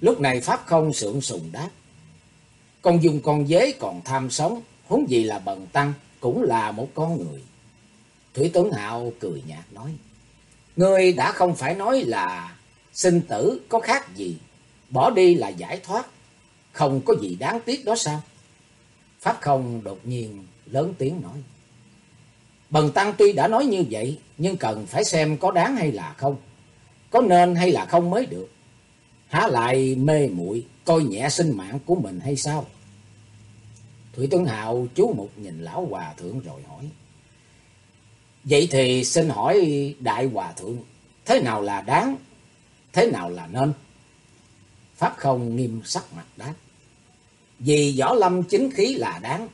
Lúc này Pháp không sượng sùng đáp. Con dùng con dế còn tham sống, huống gì là bần tăng, cũng là một con người. Thủy Tuấn Hạo cười nhạt nói. Ngươi đã không phải nói là sinh tử có khác gì, bỏ đi là giải thoát, không có gì đáng tiếc đó sao? Pháp không đột nhiên lớn tiếng nói. Bần tăng tuy đã nói như vậy, nhưng cần phải xem có đáng hay là không, có nên hay là không mới được. Há lại mê muội coi nhẹ sinh mạng của mình hay sao? Thủy Tuấn Hạo chú mục nhìn lão hòa thượng rồi hỏi. Vậy thì xin hỏi đại hòa thượng, thế nào là đáng, thế nào là nên? Pháp không nghiêm sắc mặt đáp. Vì võ lâm chính khí là đáng,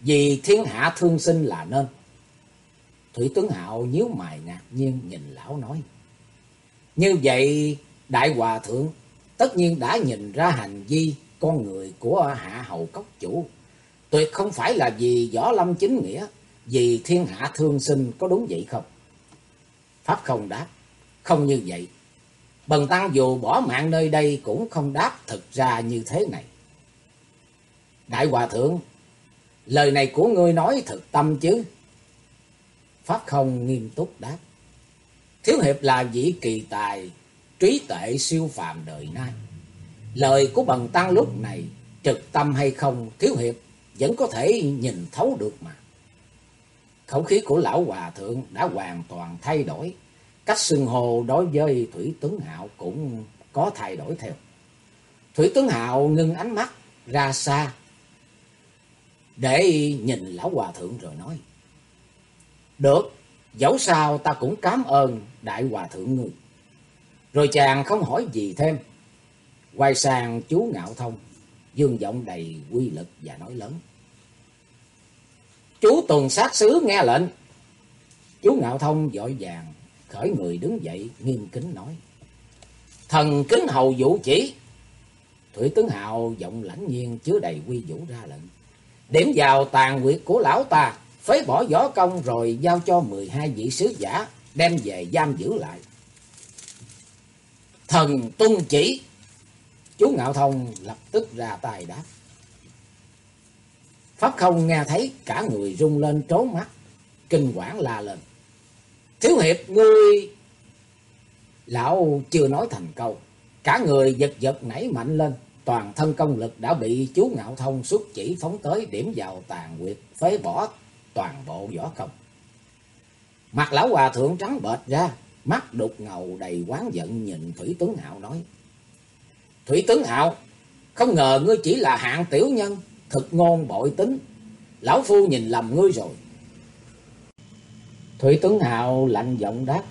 vì thiên hạ thương sinh là nên. Thủy Tuấn Hạo nhíu mày ngạc nhiên nhìn lão nói. Như vậy đại hòa thượng tất nhiên đã nhìn ra hành vi con người của hạ hầu cốc chủ. Tuyệt không phải là vì võ lâm chính nghĩa, vì thiên hạ thương sinh có đúng vậy không? Pháp không đáp, không như vậy. Bần tăng dù bỏ mạng nơi đây cũng không đáp thực ra như thế này. Đại Hòa Thượng, lời này của ngươi nói thực tâm chứ? Pháp không nghiêm túc đáp. Thiếu hiệp là vị kỳ tài, trí tuệ siêu phàm đời nay. Lời của bần tăng lúc này, trực tâm hay không, thiếu hiệp vẫn có thể nhìn thấu được mà. Khẩu khí của lão hòa thượng đã hoàn toàn thay đổi. Cách xưng hồ đối với Thủy Tuấn Hạo cũng có thay đổi theo. Thủy Tuấn Hạo ngưng ánh mắt ra xa để nhìn lão hòa thượng rồi nói. Được, dẫu sao ta cũng cảm ơn đại hòa thượng người rồi chàng không hỏi gì thêm. Quay sang chú Ngạo Thông, dương giọng đầy quy lực và nói lớn. Chú tuần sát sứ nghe lệnh. Chú Ngạo Thông dội vàng, khởi người đứng dậy, nghiêm kính nói. Thần kính hầu vũ chỉ. Thủy tướng Hào giọng lãnh nhiên chứa đầy quy vũ ra lệnh. Điểm vào tàn quyệt của lão ta, phế bỏ võ công rồi giao cho 12 vị sứ giả, đem về giam giữ lại. Thần tuân chỉ. Chú Ngạo Thông lập tức ra tay đáp. Pháp không nghe thấy cả người rung lên trốn mắt, kinh quản la lên. Thiếu hiệp ngươi... Lão chưa nói thành câu, cả người giật giật nảy mạnh lên, toàn thân công lực đã bị chú Ngạo Thông xuất chỉ phóng tới điểm vào tàn quyệt, phế bỏ toàn bộ võ công. Mặt lão hòa thượng trắng bệt ra, mắt đục ngầu đầy quán giận nhìn Thủy tướng Hạo nói. Thủy tướng Hạo, không ngờ ngươi chỉ là hạng tiểu nhân, thực ngôn bội tính. Lão Phu nhìn lầm ngươi rồi. Thủy tướng Hạo lạnh giọng đáp.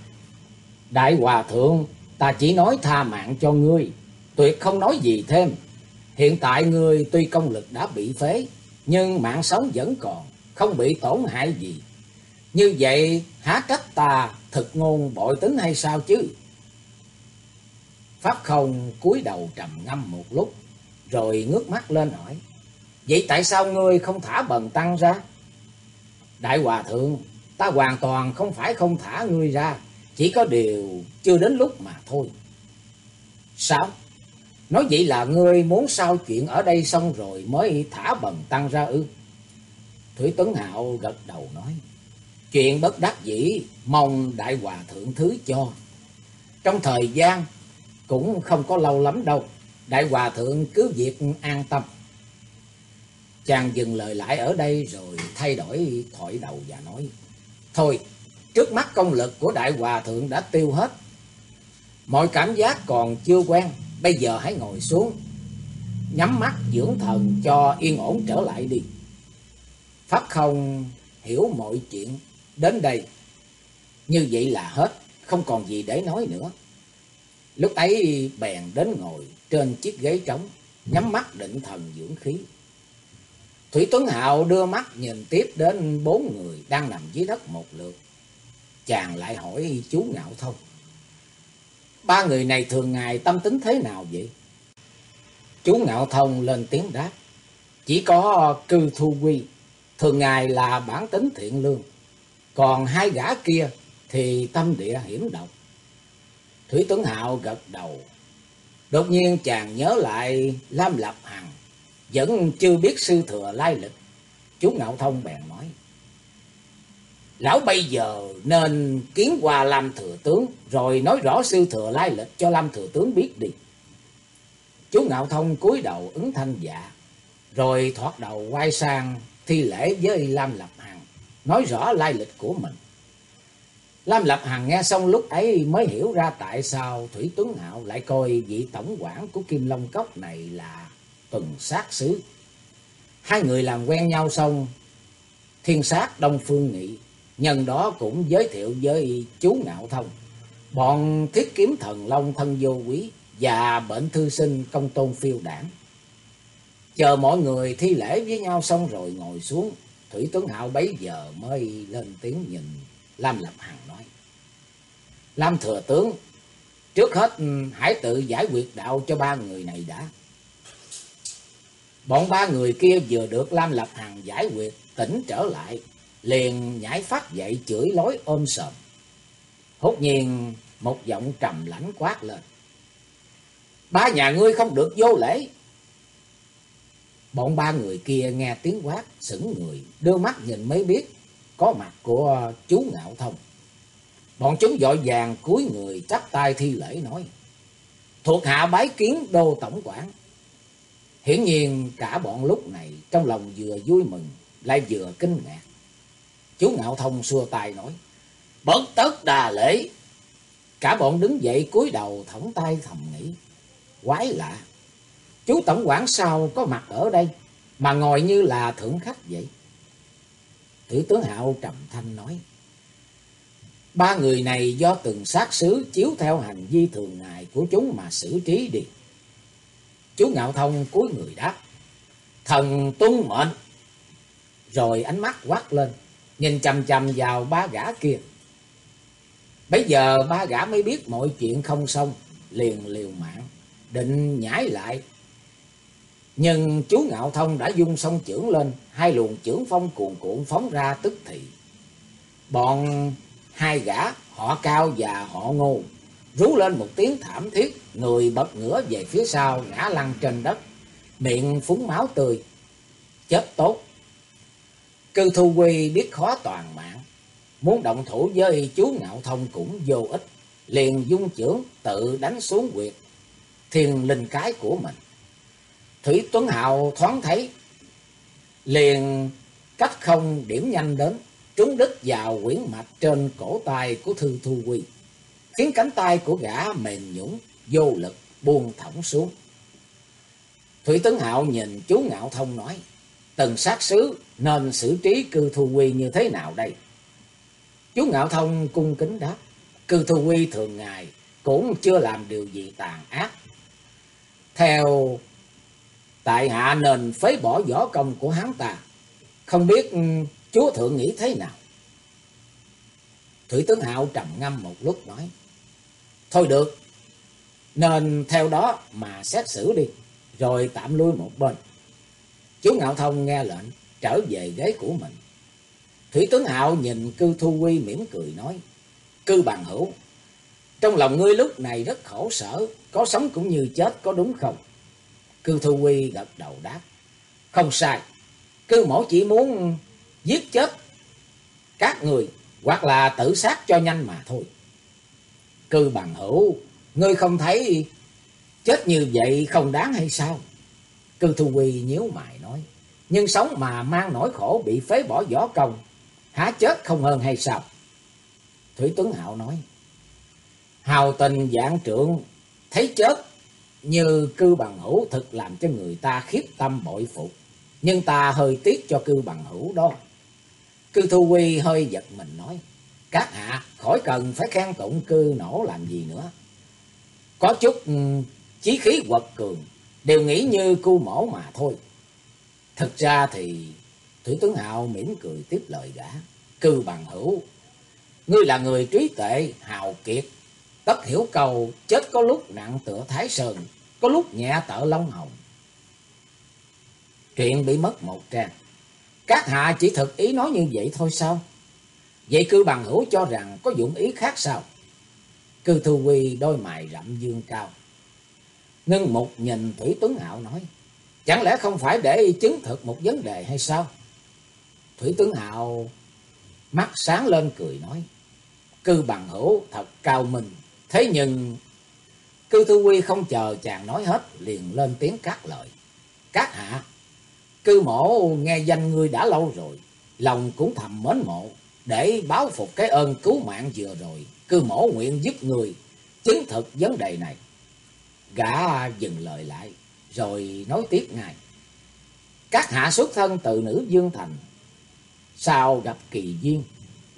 Đại Hòa Thượng, ta chỉ nói tha mạng cho ngươi, tuyệt không nói gì thêm. Hiện tại ngươi tuy công lực đã bị phế, nhưng mạng sống vẫn còn, không bị tổn hại gì. Như vậy há trách ta thực ngôn bội tính hay sao chứ? Pháp không cúi đầu trầm ngâm một lúc, rồi ngước mắt lên hỏi. Vậy tại sao ngươi không thả bần tăng ra? Đại Hòa Thượng, ta hoàn toàn không phải không thả ngươi ra, chỉ có điều chưa đến lúc mà thôi. Sao? Nói vậy là ngươi muốn sao chuyện ở đây xong rồi mới thả bần tăng ra ư? Thủy Tuấn Hạo gật đầu nói. Chuyện bất đắc dĩ, mong Đại Hòa Thượng thứ cho. Trong thời gian cũng không có lâu lắm đâu, Đại Hòa Thượng cứ việc an tâm. Chàng dừng lời lại ở đây rồi thay đổi thoại đầu và nói. Thôi, trước mắt công lực của Đại Hòa Thượng đã tiêu hết. Mọi cảm giác còn chưa quen, bây giờ hãy ngồi xuống. Nhắm mắt dưỡng thần cho yên ổn trở lại đi. Pháp không hiểu mọi chuyện đến đây. Như vậy là hết, không còn gì để nói nữa. Lúc ấy bèn đến ngồi trên chiếc ghế trống, nhắm mắt định thần dưỡng khí. Thủy Tuấn Hạo đưa mắt nhìn tiếp đến bốn người đang nằm dưới đất một lượt. Chàng lại hỏi chú Ngạo Thông. Ba người này thường ngày tâm tính thế nào vậy? Chú Ngạo Thông lên tiếng đáp. Chỉ có cư thu quy, thường ngày là bản tính thiện lương. Còn hai gã kia thì tâm địa hiểm độc. Thủy Tuấn Hạo gật đầu. Đột nhiên chàng nhớ lại Lam Lập Hằng, vẫn chưa biết sư thừa lai lịch. Chú Ngạo Thông bèn nói. Lão bây giờ nên kiến qua Lam Thừa Tướng, rồi nói rõ sư thừa lai lịch cho Lam Thừa Tướng biết đi. Chú Ngạo Thông cúi đầu ứng thanh dạ, rồi thoát đầu quay sang thi lễ với Lam Lập Hằng, nói rõ lai lịch của mình. Lam Lập Hằng nghe xong lúc ấy mới hiểu ra tại sao Thủy Tuấn Hạo lại coi vị tổng quản của Kim Long Cốc này là tuần sát sứ. Hai người làm quen nhau xong, thiên sát Đông Phương Nghị, nhân đó cũng giới thiệu với chú Ngạo Thông. Bọn thiết kiếm thần Long thân vô quý và bệnh thư sinh công tôn phiêu đảng. Chờ mọi người thi lễ với nhau xong rồi ngồi xuống, Thủy Tuấn Hạo bấy giờ mới lên tiếng nhìn Lam Lập Hằng nói. Lam Thừa Tướng, trước hết ừ, hãy tự giải quyết đạo cho ba người này đã. Bọn ba người kia vừa được Lam Lập Hằng giải quyết tỉnh trở lại, liền nhảy phát dậy chửi lối ôm sờm. Hốt nhiên một giọng trầm lãnh quát lên. Ba nhà ngươi không được vô lễ. Bọn ba người kia nghe tiếng quát, sững người, đưa mắt nhìn mới biết có mặt của chú Ngạo Thông. Bọn chúng dội vàng cúi người chắp tay thi lễ nói. Thuộc hạ bái kiến đô tổng quản. Hiển nhiên cả bọn lúc này trong lòng vừa vui mừng lại vừa kinh ngạc. Chú Ngạo Thông xua tay nói. Bất tất đà lễ. Cả bọn đứng dậy cúi đầu thõng tay thầm nghĩ. Quái lạ. Chú tổng quản sao có mặt ở đây mà ngồi như là thượng khách vậy? Thủy tướng Hạo trầm thanh nói. Ba người này do từng sát sứ chiếu theo hành vi thường ngày của chúng mà xử trí đi. Chú Ngạo Thông cúi người đáp. Thần tuân mệnh. Rồi ánh mắt quát lên. Nhìn chầm chầm vào ba gã kia. Bây giờ ba gã mới biết mọi chuyện không xong. Liền liều mạng. Định nhảy lại. Nhưng chú Ngạo Thông đã dung song trưởng lên. Hai luồng trưởng phong cuồn cuộn phóng ra tức thì. Bọn hai gã họ cao và họ ngô rú lên một tiếng thảm thiết, người bật ngửa về phía sau ngã lăn trên đất, miệng phúng máu tươi. Chết tốt. Cư Thu Quy biết khó toàn mạng, muốn động thủ với chú Ngạo Thông cũng vô ích, liền dung trưởng tự đánh xuống quyệt thiên linh cái của mình. Thủy Tuấn Hạo thoáng thấy, liền cách không điểm nhanh đến, trúng đứt vào quyển mạch trên cổ tay của Thư Thu Quy, khiến cánh tay của gã mềm nhũng, vô lực buông thõng xuống. Thủy Tuấn Hạo nhìn chú Ngạo Thông nói, từng sát sứ nên xử trí cư Thu Quy như thế nào đây? Chú Ngạo Thông cung kính đáp, cư Thu Quy thường ngày cũng chưa làm điều gì tàn ác. Theo tại hạ nên phế bỏ võ công của hắn ta, không biết ừ, chúa thượng nghĩ thế nào? Thủy tướng Hạo trầm ngâm một lúc nói. Thôi được, nên theo đó mà xét xử đi, rồi tạm lui một bên. Chú Ngạo Thông nghe lệnh, trở về ghế của mình. Thủy tướng Hạo nhìn cư thu quy mỉm cười nói. Cư bằng hữu, trong lòng ngươi lúc này rất khổ sở, có sống cũng như chết, có đúng không? Cư thu quy gật đầu đáp. Không sai, cư mổ chỉ muốn giết chết các người hoặc là tự sát cho nhanh mà thôi. Cư bằng hữu, ngươi không thấy chết như vậy không đáng hay sao? Cư Thu Quy nhíu mày nói, nhưng sống mà mang nỗi khổ bị phế bỏ võ công, há chết không hơn hay sao? Thủy Tuấn Hạo nói, hào tình dạng trượng, thấy chết như cư bằng hữu thực làm cho người ta khiếp tâm bội phục, nhưng ta hơi tiếc cho cư bằng hữu đó. Cư Thu Quy hơi giật mình nói. Các hạ khỏi cần phải khen tụng cư nổ làm gì nữa. Có chút ừ, chí khí quật cường. Đều nghĩ như cu mổ mà thôi. Thực ra thì Thủy tướng Hạo mỉm cười tiếp lời gã. Cư bằng hữu. Ngươi là người trí tệ, hào kiệt. Tất hiểu cầu chết có lúc nặng tựa Thái Sơn. Có lúc nhẹ tợ Long Hồng. Chuyện bị mất một trang. Các hạ chỉ thực ý nói như vậy thôi sao? Vậy cư bằng hữu cho rằng có dụng ý khác sao? Cư Thu Quy đôi mày rậm dương cao. Ngưng một nhìn Thủy Tuấn Hạo nói. Chẳng lẽ không phải để chứng thực một vấn đề hay sao? Thủy Tuấn Hạo mắt sáng lên cười nói. Cư bằng hữu thật cao minh. Thế nhưng cư Thư quy không chờ chàng nói hết liền lên tiếng cắt lời. Các hạ, cư mộ nghe danh ngươi đã lâu rồi. Lòng cũng thầm mến mộ. Để báo phục cái ơn cứu mạng vừa rồi. Cư mổ nguyện giúp người chứng thực vấn đề này. Gã dừng lời lại rồi nói tiếp ngài: Các hạ xuất thân từ nữ Dương Thành. Sau gặp kỳ duyên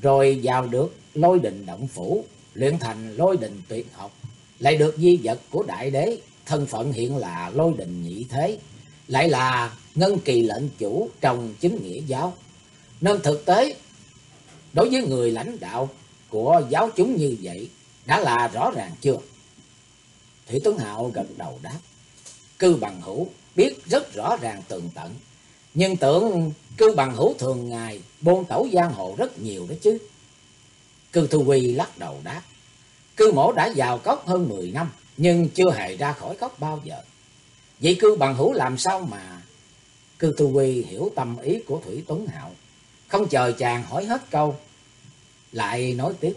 rồi vào được lôi đình động phủ, luyện thành lôi đình tuyệt học, lại được di vật của đại đế, thân phận hiện là lôi đình nhị thế, lại là ngân kỳ lệnh chủ trong chính nghĩa giáo. Nên thực tế, đối với người lãnh đạo của giáo chúng như vậy, đã là rõ ràng chưa? Thủy Tuấn Hạo gật đầu đáp. Cư bằng hữu biết rất rõ ràng tường tận. Nhưng tưởng cư bằng hữu thường ngày bôn tẩu giang hồ rất nhiều đó chứ. Cư Thu Quy lắc đầu đáp. Cư mổ đã vào cốc hơn 10 năm, nhưng chưa hề ra khỏi cốc bao giờ. Vậy cư bằng hữu làm sao mà... Cư Tư Quy hiểu tâm ý của Thủy Tuấn Hạo. Không chờ chàng hỏi hết câu. Lại nói tiếp.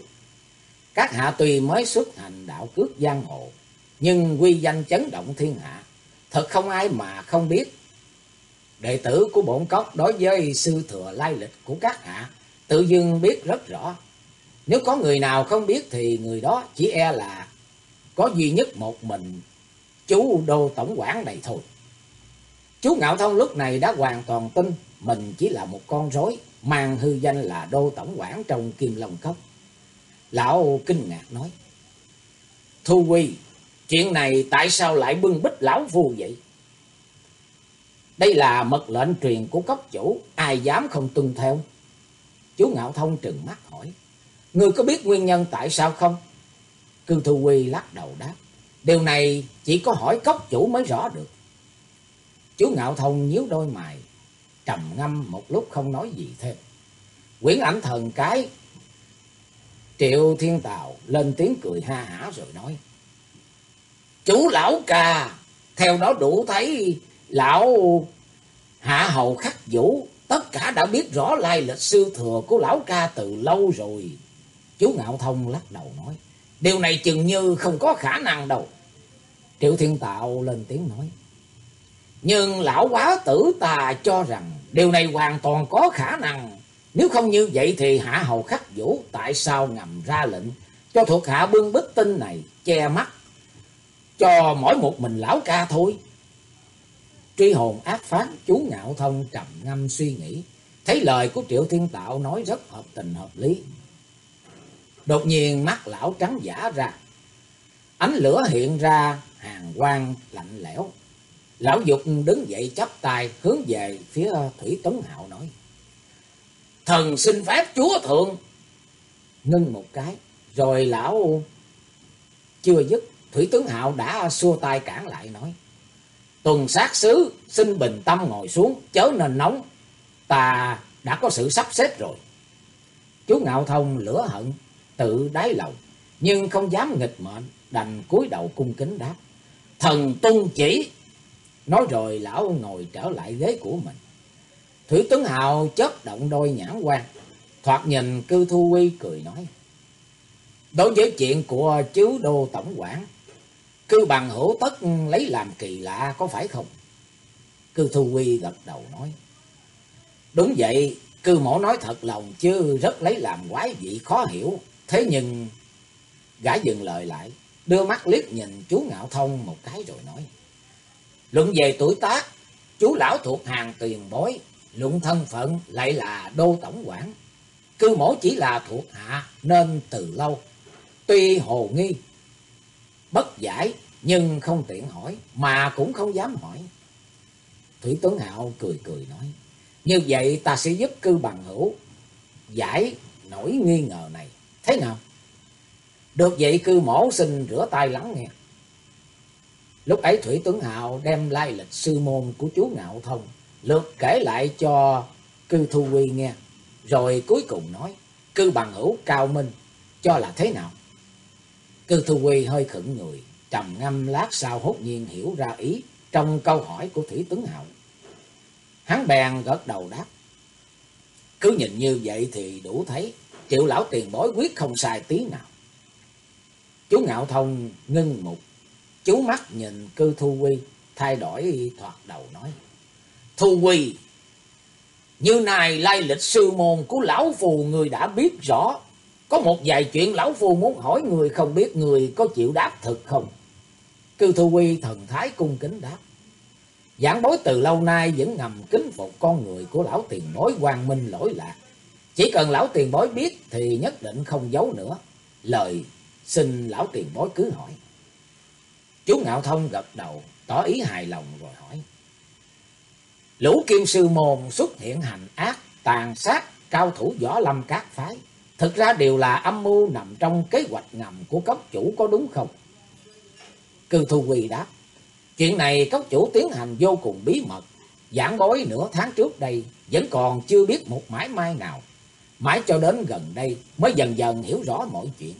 Các hạ tuy mới xuất hành đạo cước giang hồ, nhưng quy danh chấn động thiên hạ. Thật không ai mà không biết. Đệ tử của bổn cốc đối với sư thừa lai lịch của các hạ, tự dưng biết rất rõ. Nếu có người nào không biết thì người đó chỉ e là có duy nhất một mình chú đô tổng quản này thôi. Chú Ngạo Thông lúc này đã hoàn toàn tin mình chỉ là một con rối mang hư danh là đô tổng quản trong Kim Long Cốc. Lão kinh ngạc nói. Thu Quy, chuyện này tại sao lại bưng bích lão phu vậy? Đây là mật lệnh truyền của cấp chủ, ai dám không tuân theo? Chú Ngạo Thông trừng mắt. Ngươi có biết nguyên nhân tại sao không? Cư Thu Quy lắc đầu đáp. Điều này chỉ có hỏi cốc chủ mới rõ được. Chú Ngạo Thông nhíu đôi mày, trầm ngâm một lúc không nói gì thêm. Quyển ảnh thần cái Triệu Thiên Tào lên tiếng cười ha hả rồi nói. Chú lão ca, theo đó đủ thấy lão hạ hầu khắc vũ, tất cả đã biết rõ lai lịch sư thừa của lão ca từ lâu rồi. Chú Ngạo Thông lắc đầu nói. Điều này chừng như không có khả năng đâu. Triệu Thiên Tạo lên tiếng nói. Nhưng lão quá tử ta cho rằng điều này hoàn toàn có khả năng. Nếu không như vậy thì hạ hầu khắc vũ tại sao ngầm ra lệnh cho thuộc hạ bưng bức tinh này che mắt cho mỗi một mình lão ca thôi. Truy hồn ác phát chú ngạo thông trầm ngâm suy nghĩ. Thấy lời của Triệu Thiên Tạo nói rất hợp tình hợp lý. Đột nhiên mắt lão trắng giả ra. Ánh lửa hiện ra, hàng quang lạnh lẽo. Lão Dục đứng dậy chắp tay, hướng về phía Thủy Tấn Hạo nói. Thần xin phép chúa thượng. Ngưng một cái. Rồi lão chưa dứt. Thủy Tướng Hạo đã xua tay cản lại nói. Tuần sát sứ xin bình tâm ngồi xuống. Chớ nên nóng. Ta đã có sự sắp xếp rồi. Chú Ngạo Thông lửa hận tự đáy lòng, nhưng không dám nghịch mệnh, đành cúi đầu cung kính đáp. Thần tuân chỉ. Nói rồi lão ngồi trở lại ghế của mình. Thủy Tuấn Hào chớp động đôi nhãn quan, thoạt nhìn cư thu quy cười nói. Đối với chuyện của chứ đô tổng quản, cư bằng hữu tất lấy làm kỳ lạ có phải không? Cư thu quy gật đầu nói. Đúng vậy, cư mổ nói thật lòng chứ rất lấy làm quái vị khó hiểu. Thế nhưng gã dừng lời lại, đưa mắt liếc nhìn chú Ngạo Thông một cái rồi nói. Luận về tuổi tác, chú lão thuộc hàng tiền bối, luận thân phận lại là đô tổng quản. Cư mổ chỉ là thuộc hạ nên từ lâu, tuy hồ nghi, bất giải nhưng không tiện hỏi mà cũng không dám hỏi. Thủy Tuấn Hạo cười cười nói, như vậy ta sẽ giúp cư bằng hữu giải nổi nghi ngờ này. Thế nào? Được vậy cư mổ xin rửa tay lắng nghe. Lúc ấy Thủy tướng Hạo đem lai lịch sư môn của chú Ngạo Thông, lượt kể lại cho cư Thu Quy nghe. Rồi cuối cùng nói, cư bằng hữu cao minh, cho là thế nào? Cư Thu Quy hơi khẩn người, trầm ngâm lát sau hốt nhiên hiểu ra ý trong câu hỏi của Thủy Tướng Hạo. Hắn bèn gật đầu đáp. Cứ nhìn như vậy thì đủ thấy, triệu lão tiền bối quyết không sai tí nào. Chú Ngạo Thông ngưng mục, chú mắt nhìn cư Thu Quy, thay đổi thoạt đầu nói. Thu Quy, như này lai lịch sư môn của lão phù người đã biết rõ. Có một vài chuyện lão phù muốn hỏi người không biết người có chịu đáp thực không? Cư Thu Quy thần thái cung kính đáp. Giảng bối từ lâu nay vẫn ngầm kính phục con người của lão tiền bối quang minh lỗi lạc. Chỉ cần lão tiền bối biết thì nhất định không giấu nữa. Lời xin lão tiền bối cứ hỏi. Chú Ngạo Thông gật đầu, tỏ ý hài lòng rồi hỏi. Lũ kim sư môn xuất hiện hành ác, tàn sát, cao thủ võ lâm các phái. Thực ra đều là âm mưu nằm trong kế hoạch ngầm của cấp chủ có đúng không? Cư Thu Quỳ đáp. Chuyện này cấp chủ tiến hành vô cùng bí mật. Giảng bối nửa tháng trước đây vẫn còn chưa biết một mãi mai nào. Mãi cho đến gần đây mới dần dần hiểu rõ mọi chuyện.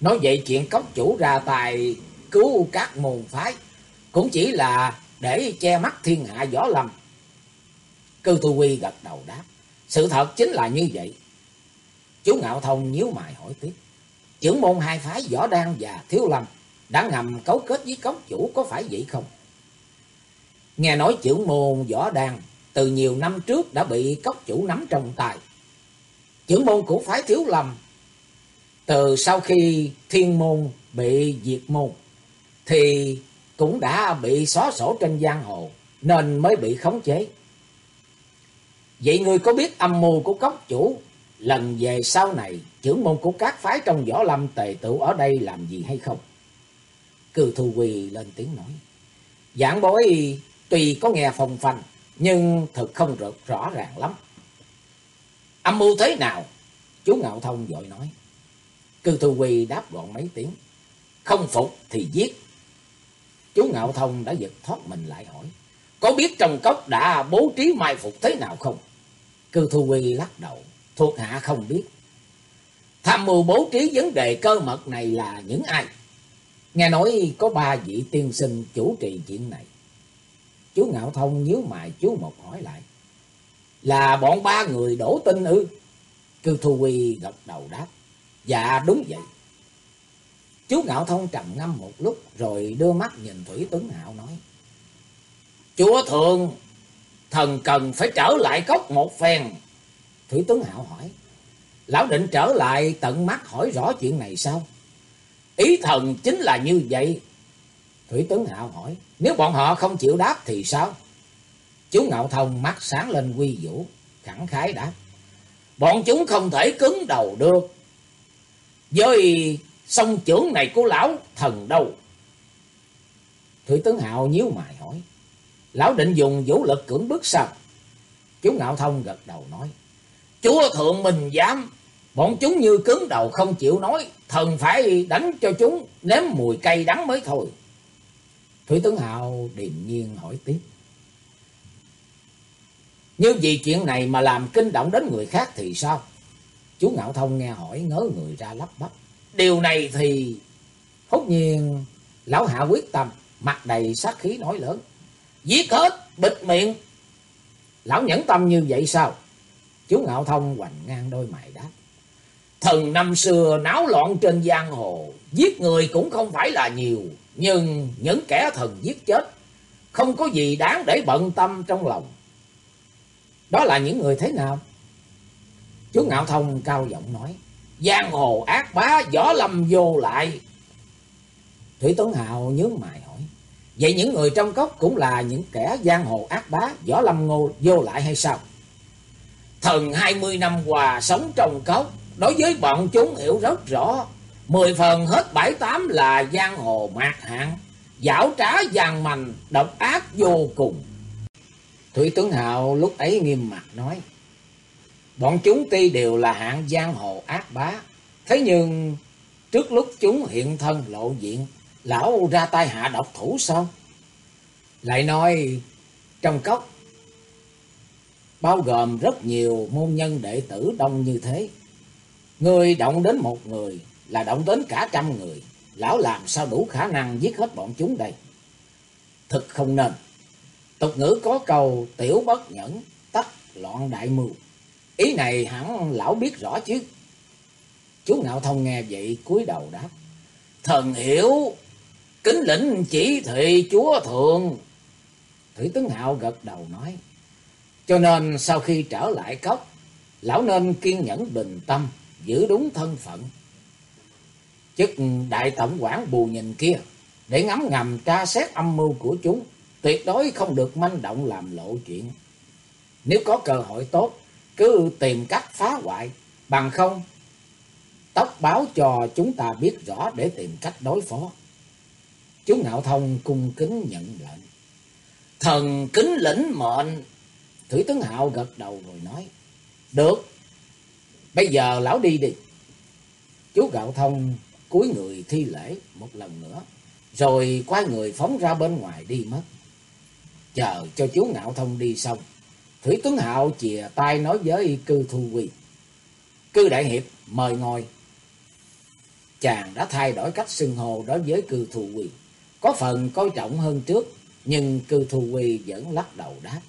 Nói vậy chuyện cốc chủ ra tài cứu các môn phái, cũng chỉ là để che mắt thiên hạ võ lâm. Cư Thu Quy gật đầu đáp. Sự thật chính là như vậy. Chú Ngạo Thông nhíu mày hỏi tiếp. Trưởng môn hai phái võ đan và thiếu lâm đã ngầm cấu kết với cốc chủ có phải vậy không? Nghe nói trưởng môn võ đan từ nhiều năm trước đã bị cốc chủ nắm trong tay. Trưởng môn của phái thiếu lầm từ sau khi thiên môn bị diệt môn thì cũng đã bị xóa sổ trên giang hồ nên mới bị khống chế. Vậy người có biết âm mưu của cốc chủ lần về sau này trưởng môn của các phái trong võ lâm tề tựu ở đây làm gì hay không? Cư Thu Quỳ lên tiếng nói. Giảng bối tuy có nghe phong phanh, nhưng thực không được rõ ràng lắm. Âm mưu thế nào? Chú Ngạo Thông dội nói. Cư Thu Quy đáp gọn mấy tiếng. Không phục thì giết. Chú Ngạo Thông đã giật thoát mình lại hỏi. Có biết trong cốc đã bố trí mai phục thế nào không? Cư Thu Quy lắc đầu. Thuộc hạ không biết. Tham mưu bố trí vấn đề cơ mật này là những ai? Nghe nói có ba vị tiên sinh chủ trì chuyện này. Chú Ngạo Thông nhíu mày, chú một hỏi lại. Là bọn ba người đổ tin ư? Cư Thu Quy gật đầu đáp. Dạ đúng vậy. Chú Ngạo Thông trầm ngâm một lúc rồi đưa mắt nhìn Thủy Tuấn Hạo nói. Chúa Thượng, thần cần phải trở lại cốc một phen. Thủy Tuấn Hạo hỏi. Lão định trở lại tận mắt hỏi rõ chuyện này sao? Ý thần chính là như vậy. Thủy Tuấn Hạo hỏi, nếu bọn họ không chịu đáp thì sao? Chú Ngạo Thông mắt sáng lên quy vũ, khẳng khái đáp. Bọn chúng không thể cứng đầu được. Với sông trưởng này của lão thần đâu? Thủy tướng Hạo nhíu mày hỏi. Lão định dùng vũ lực cưỡng bức sao? Chú Ngạo Thông gật đầu nói. Chúa thượng mình dám. Bọn chúng như cứng đầu không chịu nói, thần phải đánh cho chúng nếm mùi cay đắng mới thôi. Thủy Tướng Hào điềm nhiên hỏi tiếp. Như vì chuyện này mà làm kinh động đến người khác thì sao? Chú Ngạo Thông nghe hỏi ngớ người ra lắp bắp. Điều này thì... Hốt nhiên, lão hạ quyết tâm, mặt đầy sát khí nói lớn. Giết hết, bịt miệng. Lão nhẫn tâm như vậy sao? Chú Ngạo Thông hoành ngang đôi mày đáp. Thần năm xưa náo loạn trên giang hồ, giết người cũng không phải là nhiều, nhưng những kẻ thần giết chết, không có gì đáng để bận tâm trong lòng. Đó là những người thế nào? Chú Ngạo Thông cao giọng nói, giang hồ ác bá, võ lâm vô lại. Thủy Tuấn Hào nhớ mày hỏi, vậy những người trong cốc cũng là những kẻ giang hồ ác bá, võ lâm ngô vô lại hay sao? Thần hai mươi năm qua sống trong cốc, đối với bọn chúng hiểu rất rõ, mười phần hết bảy tám là giang hồ mạc hạng, giảo trá giang mành, độc ác vô cùng. Thủy Tuấn Hạo lúc ấy nghiêm mặt nói, bọn chúng tuy đều là hạng giang hồ ác bá, thế nhưng trước lúc chúng hiện thân lộ diện, lão ra tay hạ độc thủ sao? Lại nói, trong cốc, bao gồm rất nhiều môn nhân đệ tử đông như thế. Người động đến một người là động đến cả trăm người. lão làm sao đủ khả năng giết hết bọn chúng đây? Thực không nên. Tục ngữ có câu tiểu bất nhẫn, tắc loạn đại mưu. Ý này hẳn lão biết rõ chứ. Chú Ngạo Thông nghe vậy cúi đầu đáp. Thần hiểu, kính lĩnh chỉ thị chúa thượng. Thủy tướng Hạo gật đầu nói. Cho nên sau khi trở lại cốc, lão nên kiên nhẫn bình tâm, giữ đúng thân phận. Chức đại tổng quản bù nhìn kia, để ngắm ngầm tra xét âm mưu của chúng, tuyệt đối không được manh động làm lộ chuyện. Nếu có cơ hội tốt, cứ tìm cách phá hoại, bằng không tóc báo cho chúng ta biết rõ để tìm cách đối phó. Chú Ngạo Thông cung kính nhận lệnh. Thần kính lĩnh mệnh. Thủy Tướng Hạo gật đầu rồi nói. Được. Bây giờ lão đi đi. Chú Gạo Thông cúi người thi lễ một lần nữa. Rồi quay người phóng ra bên ngoài đi mất. Chờ cho chú Ngạo Thông đi xong. Thủy Tuấn Hạo chìa tay nói với cư Thu Quy. Cư Đại Hiệp, mời ngồi. Chàng đã thay đổi cách xưng hồ đối với cư Thu Quy. Có phần coi trọng hơn trước. Nhưng cư Thu Quy vẫn lắc đầu đáp.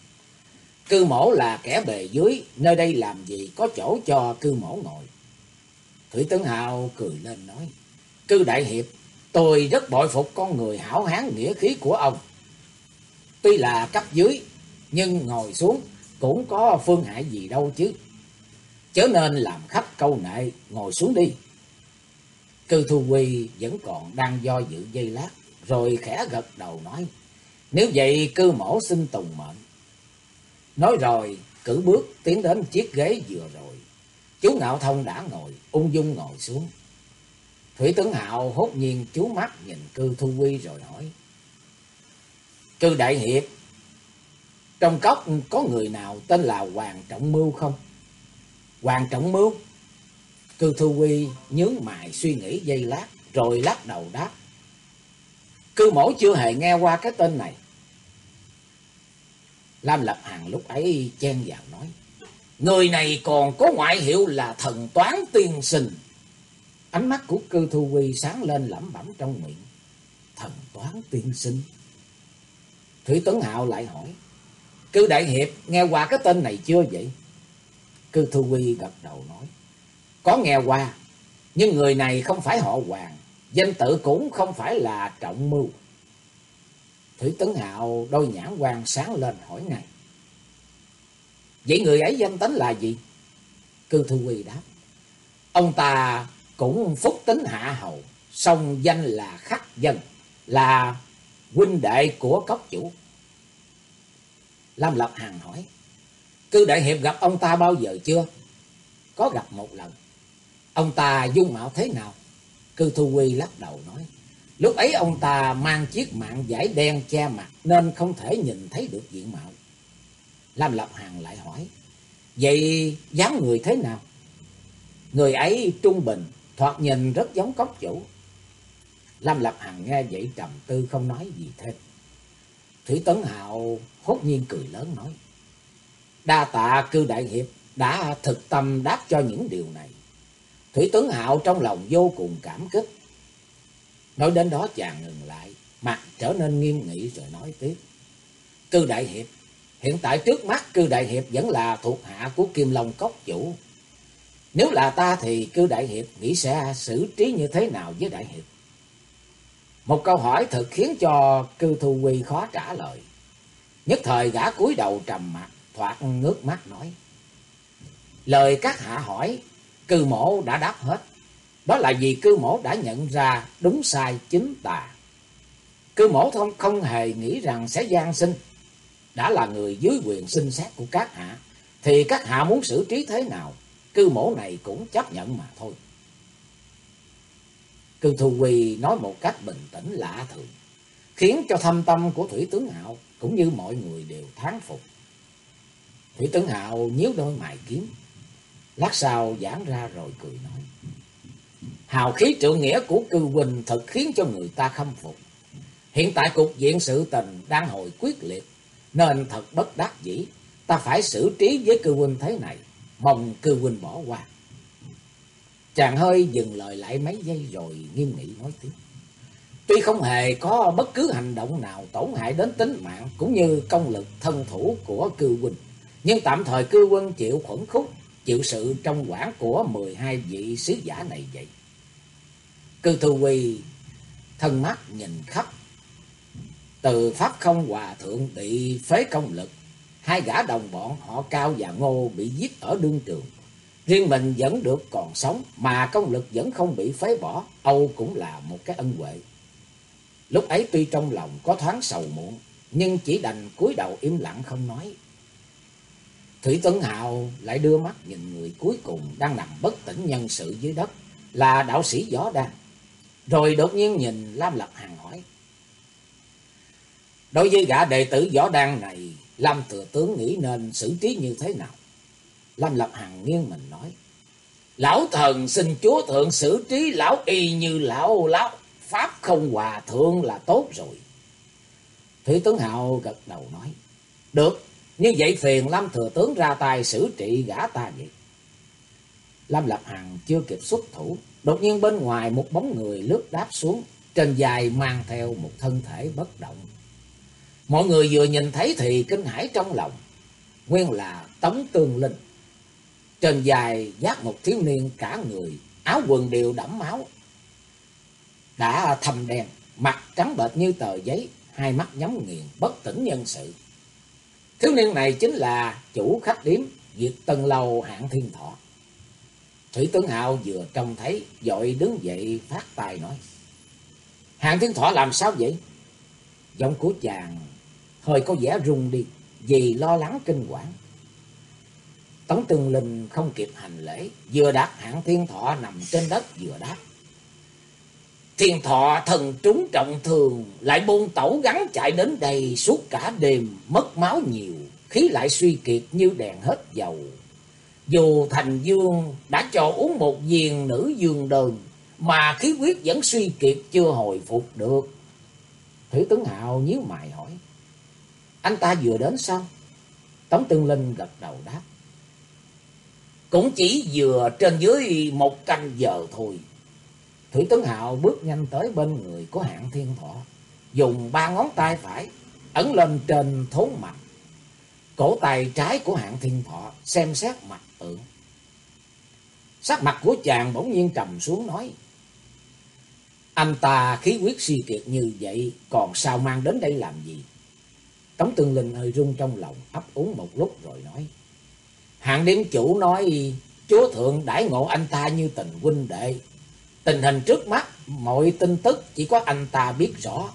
Cư mổ là kẻ bề dưới. Nơi đây làm gì có chỗ cho cư mổ ngồi. Thủy Tuấn Hạo cười lên nói. Cư Đại Hiệp. Tôi rất bội phục con người hảo hán nghĩa khí của ông. Tuy là cấp dưới, nhưng ngồi xuống cũng có phương hại gì đâu chứ. Chớ nên làm khách câu nệ, ngồi xuống đi. Cư Thu Quy vẫn còn đang do dự dây lát, rồi khẽ gật đầu nói. Nếu vậy cư mổ xin tùng mệnh. Nói rồi, cử bước tiến đến chiếc ghế vừa rồi. Chú Ngạo Thông đã ngồi, ung dung ngồi xuống. Thủy tướng Hạo hốt nhiên chú mắt nhìn cư Thu Quy rồi hỏi. Cư Đại Hiệp, trong cốc có người nào tên là Hoàng Trọng Mưu không? Hoàng Trọng Mưu? Cư Thu Quy nhướng mày suy nghĩ giây lát, rồi lắc đầu đáp. Cư mổ chưa hề nghe qua cái tên này. Lam Lập Hằng lúc ấy chen vào nói. Người này còn có ngoại hiệu là thần toán tiên sinh. Ánh mắt của cư thu quy sáng lên lẩm bẩm trong miệng. Thần toán tiên sinh. Thủy Tuấn Hạo lại hỏi. Cư Đại Hiệp nghe qua cái tên này chưa vậy? Cư Thu Quy gật đầu nói. Có nghe qua, nhưng người này không phải họ Hoàng. Danh tự cũng không phải là Trọng Mưu. Thủy Tuấn Hạo đôi nhãn quan sáng lên hỏi ngay. Vậy người ấy danh tính là gì? Cư Thu Quy đáp. Ông ta cũng phúc tính hạ hầu, song danh là khắc dân, là huynh đệ của cốc chủ. Lam Lập hàng hỏi. Cư đại hiệp gặp ông ta bao giờ chưa? Có gặp một lần. Ông ta dung mạo thế nào? Cư Thu Quy lắc đầu nói. Lúc ấy ông ta mang chiếc mạng giải đen che mặt nên không thể nhìn thấy được diện mạo. Lam Lập hàng lại hỏi. Vậy dáng người thế nào? Người ấy trung bình, thoạt nhìn rất giống cốc chủ. Lam Lập Hằng nghe vậy trầm tư không nói gì thêm. Thủy Tấn Hạo hốt nhiên cười lớn nói. Đa tạ cư đại hiệp đã thực tâm đáp cho những điều này. Thủy Tuấn Hạo trong lòng vô cùng cảm kích. Nói đến đó chàng ngừng lại, mặt trở nên nghiêm nghị rồi nói tiếp. Cư đại hiệp, hiện tại trước mắt cư đại hiệp vẫn là thuộc hạ của Kim Long Cốc chủ. Nếu là ta thì cư đại hiệp nghĩ sẽ xử trí như thế nào với đại hiệp? Một câu hỏi thật khiến cho cư thu quy khó trả lời. Nhất thời gã cúi đầu trầm mặt, thoạt ngước mắt nói. Lời các hạ hỏi, cư mổ đã đáp hết. Đó là vì cư mổ đã nhận ra đúng sai chính tà. Cư mổ không, không hề nghĩ rằng sẽ gian sinh. Đã là người dưới quyền sinh sát của các hạ. Thì các hạ muốn xử trí thế nào? Cư mổ này cũng chấp nhận mà thôi. Cư Thu Quỳ nói một cách bình tĩnh lạ thường, khiến cho thâm tâm của Thủy Tướng Hạo cũng như mọi người đều thán phục. Thủy tấn Hạo nhíu đôi mày kiếm, lát sau giãn ra rồi cười nói. Hào khí trượng nghĩa của cư huynh thật khiến cho người ta khâm phục. Hiện tại cục diện sự tình đang hồi quyết liệt, nên thật bất đắc dĩ, ta phải xử trí với cư huynh thế này, mong cư huynh bỏ qua. Chàng hơi dừng lời lại mấy giây rồi nghiêm nghị nói tiếp. Tuy không hề có bất cứ hành động nào tổn hại đến tính mạng cũng như công lực thân thủ của cư huynh, nhưng tạm thời cư quân chịu khuẩn khúc, chịu sự trong quản của 12 vị sứ giả này vậy. Cư Thư Quy thân mắt nhìn khắp, từ Pháp không hòa thượng bị phế công lực, hai gã đồng bọn họ cao và ngô bị giết ở đương trường. Riêng mình vẫn được còn sống mà công lực vẫn không bị phế bỏ, Âu cũng là một cái ân huệ. Lúc ấy tuy trong lòng có thoáng sầu muộn, nhưng chỉ đành cúi đầu im lặng không nói. Thủy Tuấn Hào lại đưa mắt nhìn người cuối cùng đang nằm bất tỉnh nhân sự dưới đất, là đạo sĩ Gió Đan. Rồi đột nhiên nhìn Lam Lập Hằng hỏi. Đối với gã đệ tử Võ Đan này, Lam Thừa Tướng nghĩ nên xử trí như thế nào? Lam Lập Hằng nghiêng mình nói. Lão thần xin chúa thượng xử trí lão y như lão lão pháp không hòa thượng là tốt rồi. Thủy Tướng Hạo gật đầu nói. Được, như vậy phiền Lâm Thừa Tướng ra tay xử trị gã ta vậy. Lâm Lập Hằng chưa kịp xuất thủ. Đột nhiên bên ngoài một bóng người lướt đáp xuống. Trên dài mang theo một thân thể bất động. Mọi người vừa nhìn thấy thì kinh hãi trong lòng. Nguyên là Tống Tương Linh. Trên dài giác một thiếu niên cả người, áo quần đều đẫm máu. Đã thầm đen, mặt trắng bệch như tờ giấy, hai mắt nhắm nghiền, bất tỉnh nhân sự. Thiếu niên này chính là chủ khách điếm Việt Tân Lâu hạng thiên thọ. Thủy tướng Hạo vừa trông thấy, dội đứng dậy phát tài nói. Hạng thiên thọ làm sao vậy? Giọng của chàng hơi có vẻ rung đi, vì lo lắng kinh quản. Tống Tương Linh không kịp hành lễ, vừa đáp hạng thiên thọ nằm trên đất vừa đáp. Thiên thọ thần trúng trọng thường, lại buông tẩu gắn chạy đến đây suốt cả đêm, mất máu nhiều, khí lại suy kiệt như đèn hết dầu. Dù thành dương đã cho uống một viên nữ dương đơn, mà khí huyết vẫn suy kiệt chưa hồi phục được. Thủy tướng Hạo nhíu mày hỏi, anh ta vừa đến sao? Tống Tương Linh gật đầu đáp. Cũng chỉ vừa trên dưới một canh giờ thôi. Thủy Tấn Hạo bước nhanh tới bên người của hạng thiên thọ. Dùng ba ngón tay phải ấn lên trên thốn mặt. Cổ tay trái của hạng thiên thọ xem xét mặt tượng. Sắc mặt của chàng bỗng nhiên trầm xuống nói. Anh ta khí quyết suy kiệt như vậy, còn sao mang đến đây làm gì? Tống Tương Linh hơi rung trong lòng, ấp úng một lúc rồi nói. Hạng điếm chủ nói, chúa thượng đãi ngộ anh ta như tình huynh đệ. Tình hình trước mắt, mọi tin tức chỉ có anh ta biết rõ.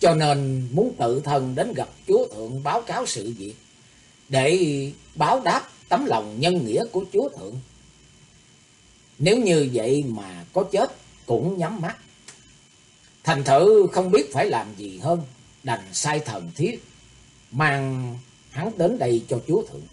Cho nên muốn tự thân đến gặp chúa thượng báo cáo sự việc. Để báo đáp tấm lòng nhân nghĩa của chúa thượng. Nếu như vậy mà có chết cũng nhắm mắt. Thành thử không biết phải làm gì hơn. Đành sai thần thiết. Mang hắn đến đây cho chúa thượng.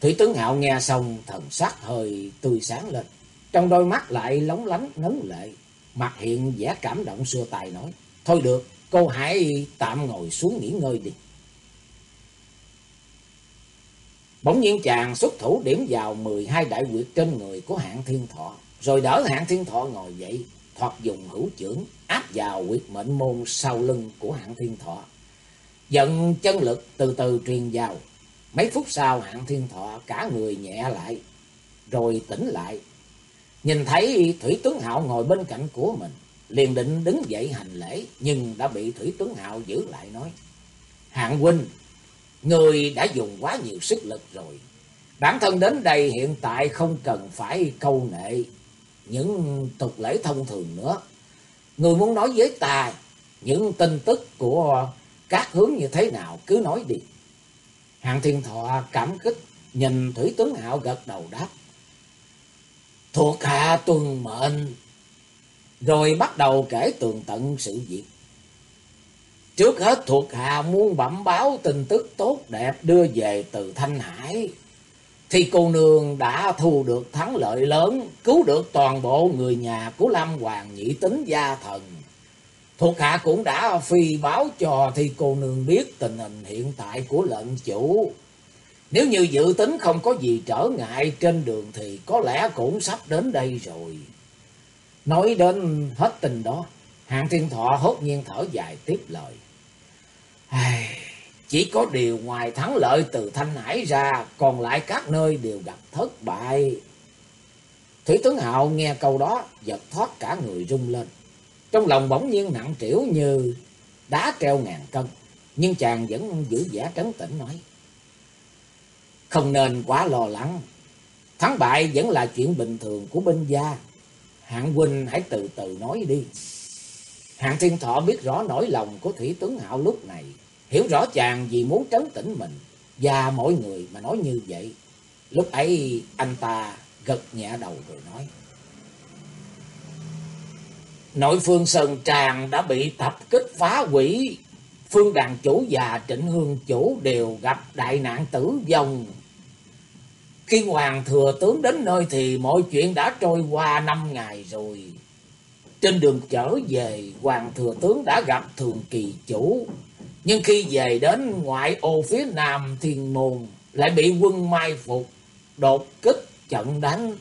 Thủy tướng Hạo nghe xong thần sắc hơi tươi sáng lên. Trong đôi mắt lại lóng lánh ngấn lệ. Mặt hiện vẻ cảm động xưa tài nói. Thôi được, cô hãy tạm ngồi xuống nghỉ ngơi đi. Bỗng nhiên chàng xuất thủ điểm vào 12 đại quyệt trên người của hạng thiên thọ. Rồi đỡ hạng thiên thọ ngồi dậy. Thoạt dùng hữu trưởng áp vào quyệt mệnh môn sau lưng của hạng thiên thọ. dần chân lực từ từ truyền vào Mấy phút sau hạng thiên thọ cả người nhẹ lại, rồi tỉnh lại. Nhìn thấy Thủy Tuấn Hạo ngồi bên cạnh của mình, liền định đứng dậy hành lễ, nhưng đã bị Thủy Tuấn Hạo giữ lại nói. Hạng huynh, người đã dùng quá nhiều sức lực rồi. Bản thân đến đây hiện tại không cần phải câu nệ những tục lễ thông thường nữa. Người muốn nói với ta những tin tức của các hướng như thế nào cứ nói đi. Hạng thiên thọ cảm kích, nhìn Thủy Tuấn Hạo gật đầu đáp. Thuộc hạ tuần mệnh. Rồi bắt đầu kể tường tận sự việc. Trước hết thuộc hạ muốn bẩm báo tin tức tốt đẹp đưa về từ Thanh Hải. Thì cô nương đã thu được thắng lợi lớn, cứu được toàn bộ người nhà của Lam Hoàng nhị tính gia thần. Thuộc hạ cũng đã phi báo cho thì cô nương biết tình hình hiện tại của lệnh chủ. Nếu như dự tính không có gì trở ngại trên đường thì có lẽ cũng sắp đến đây rồi. Nói đến hết tình đó, Hạng Thiên Thọ hốt nhiên thở dài tiếp lời. Ai... Chỉ có điều ngoài thắng lợi từ Thanh Hải ra, còn lại các nơi đều gặp thất bại. Thủy tướng Hạo nghe câu đó, giật thoát cả người rung lên. Trong lòng bỗng nhiên nặng trĩu như đá treo ngàn cân. Nhưng chàng vẫn giữ vẻ trấn tĩnh nói. Không nên quá lo lắng. Thắng bại vẫn là chuyện bình thường của binh gia. Hạng huynh hãy từ từ nói đi. Hạng thiên thọ biết rõ nỗi lòng của Thủy tướng Hạo lúc này. Hiểu rõ chàng vì muốn trấn tĩnh mình và mọi người mà nói như vậy. Lúc ấy, anh ta gật nhẹ đầu rồi nói. Nội phương Sơn Tràng đã bị tập kích phá hủy. Phương đàn chủ và trịnh hương chủ đều gặp đại nạn tử vong. Khi hoàng thừa tướng đến nơi thì mọi chuyện đã trôi qua năm ngày rồi. Trên đường trở về, hoàng thừa tướng đã gặp thường kỳ chủ. Nhưng khi về đến ngoại ô phía nam thiên môn, lại bị quân mai phục, đột kích trận đánh.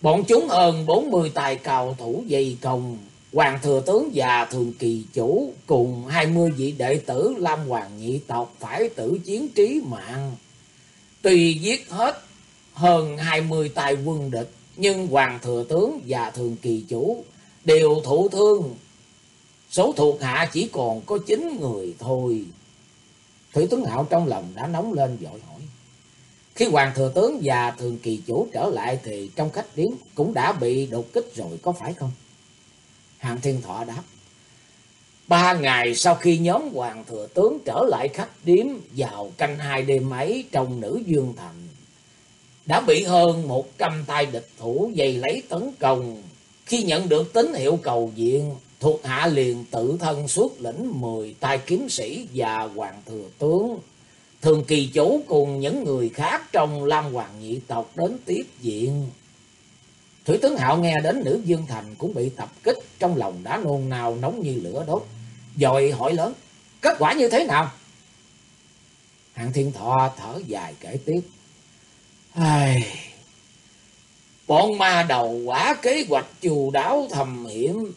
Bọn chúng hơn 40 tài cào thủ dây công, Hoàng thừa tướng và thường kỳ chủ cùng 20 vị đệ tử Lam Hoàng nhị tộc phải tử chiến trí mạng. tùy giết hết hơn 20 tài quân địch, nhưng Hoàng thừa tướng và thường kỳ chủ đều thụ thương. Số thuộc hạ chỉ còn có 9 người thôi. Thủy tướng Hạo trong lòng đã nóng lên dội hỏi. Khi Hoàng thừa tướng và thường kỳ chủ trở lại thì trong khách điếm cũng đã bị đột kích rồi có phải không? Hàng Thiên Thọ đáp. Ba ngày sau khi nhóm Hoàng Thừa Tướng trở lại khách điếm vào canh hai đêm ấy trong nữ Dương Thành, đã bị hơn một trăm tay địch thủ dày lấy tấn công. Khi nhận được tín hiệu cầu viện, thuộc hạ liền tự thân xuất lĩnh mười tay kiếm sĩ và Hoàng Thừa Tướng. Thường kỳ chủ cùng những người khác trong Lam Hoàng nhị tộc đến tiếp diện. Thủy tướng Hạo nghe đến nữ Dương Thành cũng bị tập kích, trong lòng đã nôn nao nóng như lửa đốt. Rồi hỏi lớn, kết quả như thế nào? Hạng Thiên Thọ thở dài kể tiếp. Ai... Bọn ma đầu quả kế hoạch chù đáo thầm hiểm.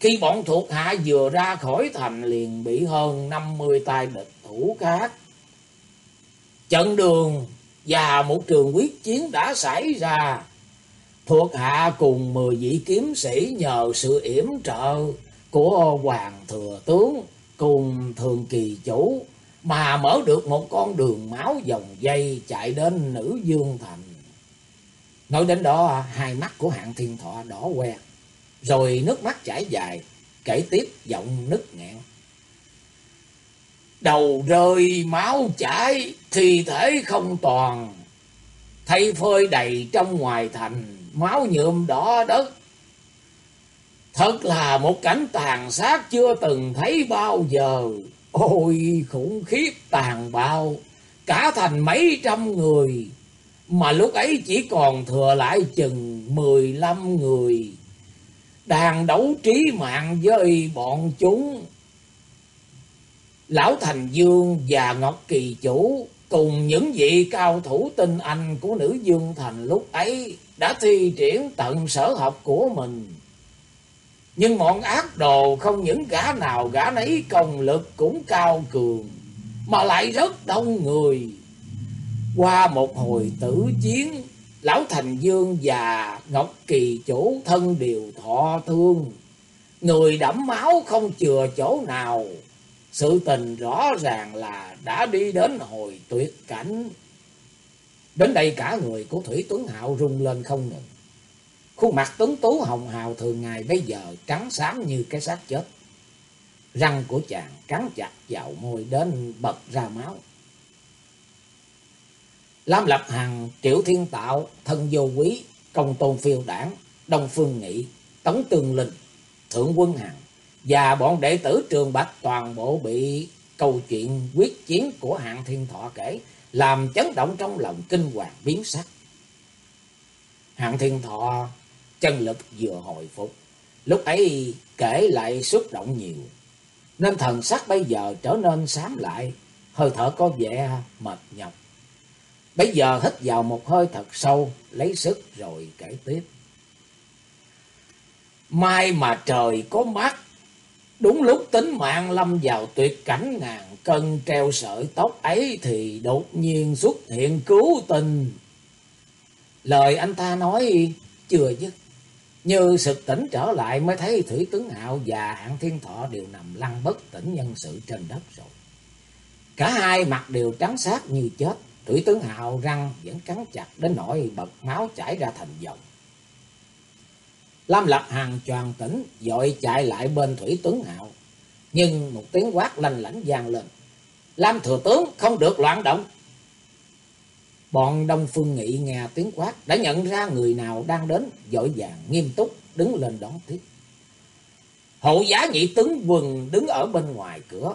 Khi bọn thuộc hạ vừa ra khỏi thành liền bị hơn 50 tay địch thủ khác. Trận đường và một trường quyết chiến đã xảy ra. Thuộc hạ cùng mười vị kiếm sĩ nhờ sự yểm trợ của Hoàng Thừa Tướng cùng Thường Kỳ Chủ mà mở được một con đường máu dòng dây chạy đến Nữ Dương Thành. Nói đến đó hai mắt của hạng thiên thọ đỏ que, rồi nước mắt chảy dài, kể tiếp giọng nứt nghẹn. Đầu rơi máu chảy, thi thể không toàn, thay phơi đầy trong ngoài thành, máu nhuộm đỏ đất. Thật là một cảnh tàn sát chưa từng thấy bao giờ. Ôi khủng khiếp tàn bạo, cả thành mấy trăm người, mà lúc ấy chỉ còn thừa lại chừng mười lăm người. Đang đấu trí mạng với bọn chúng. Lão Thành Dương và Ngọc Kỳ Chủ cùng những vị cao thủ tinh anh của nữ Dương Thành lúc ấy đã thi triển tận sở học của mình. Nhưng bọn ác đồ không những gã nào gã nấy công lực cũng cao cường, mà lại rất đông người. Qua một hồi tử chiến, Lão Thành Dương và Ngọc Kỳ chủ thân đều thọ thương. Người đẫm máu không chừa chỗ nào. Sự tình rõ ràng là đã đi đến hồi tuyệt cảnh. Đến đây cả người của Thủy Tuấn Hạo rung lên không ngừng. Khuôn mặt tuấn tú hồng hào thường ngày bây giờ trắng xám như cái xác chết. Răng của chàng cắn chặt vào môi đến bật ra máu. Lam Lập Hằng, Triệu Thiên Tạo, Thân Vô Quý, Công Tôn Phiêu Đảng, Đông Phương Nghị, Tống Tương Linh, Thượng Quân Hằng và bọn đệ tử Trường Bạch toàn bộ bị câu chuyện quyết chiến của hạng thiên thọ kể làm chấn động trong lòng kinh hoàng biến sắc. Hạng thiên thọ chân lực vừa hồi phục, lúc ấy kể lại xúc động nhiều, nên thần sắc bây giờ trở nên sáng lại, hơi thở có vẻ mệt nhọc. Bây giờ hít vào một hơi thật sâu, lấy sức rồi kể tiếp. Mai mà trời có mắt, đúng lúc tính mạng lâm vào tuyệt cảnh ngàn cân treo sợi tóc ấy thì đột nhiên xuất hiện cứu tình. Lời anh ta nói chưa dứt, như sực tỉnh trở lại mới thấy Thủy Tướng Hạo và Hạng Thiên Thọ đều nằm lăn bất tỉnh nhân sự trên đất rồi. Cả hai mặt đều trắng xác như chết, Thủy Tướng Hạo răng vẫn cắn chặt đến nỗi bật máu chảy ra thành dòng. Lam Lập Hằng tròn tỉnh, dội chạy lại bên Thủy Tướng Hạo. Nhưng một tiếng quát lanh lảnh vang lên. Lam Thừa Tướng không được loạn động. Bọn Đông Phương Nghị nghe tiếng quát đã nhận ra người nào đang đến, dội vàng nghiêm túc đứng lên đón tiếp. hậu giá nhị tướng quần đứng ở bên ngoài cửa.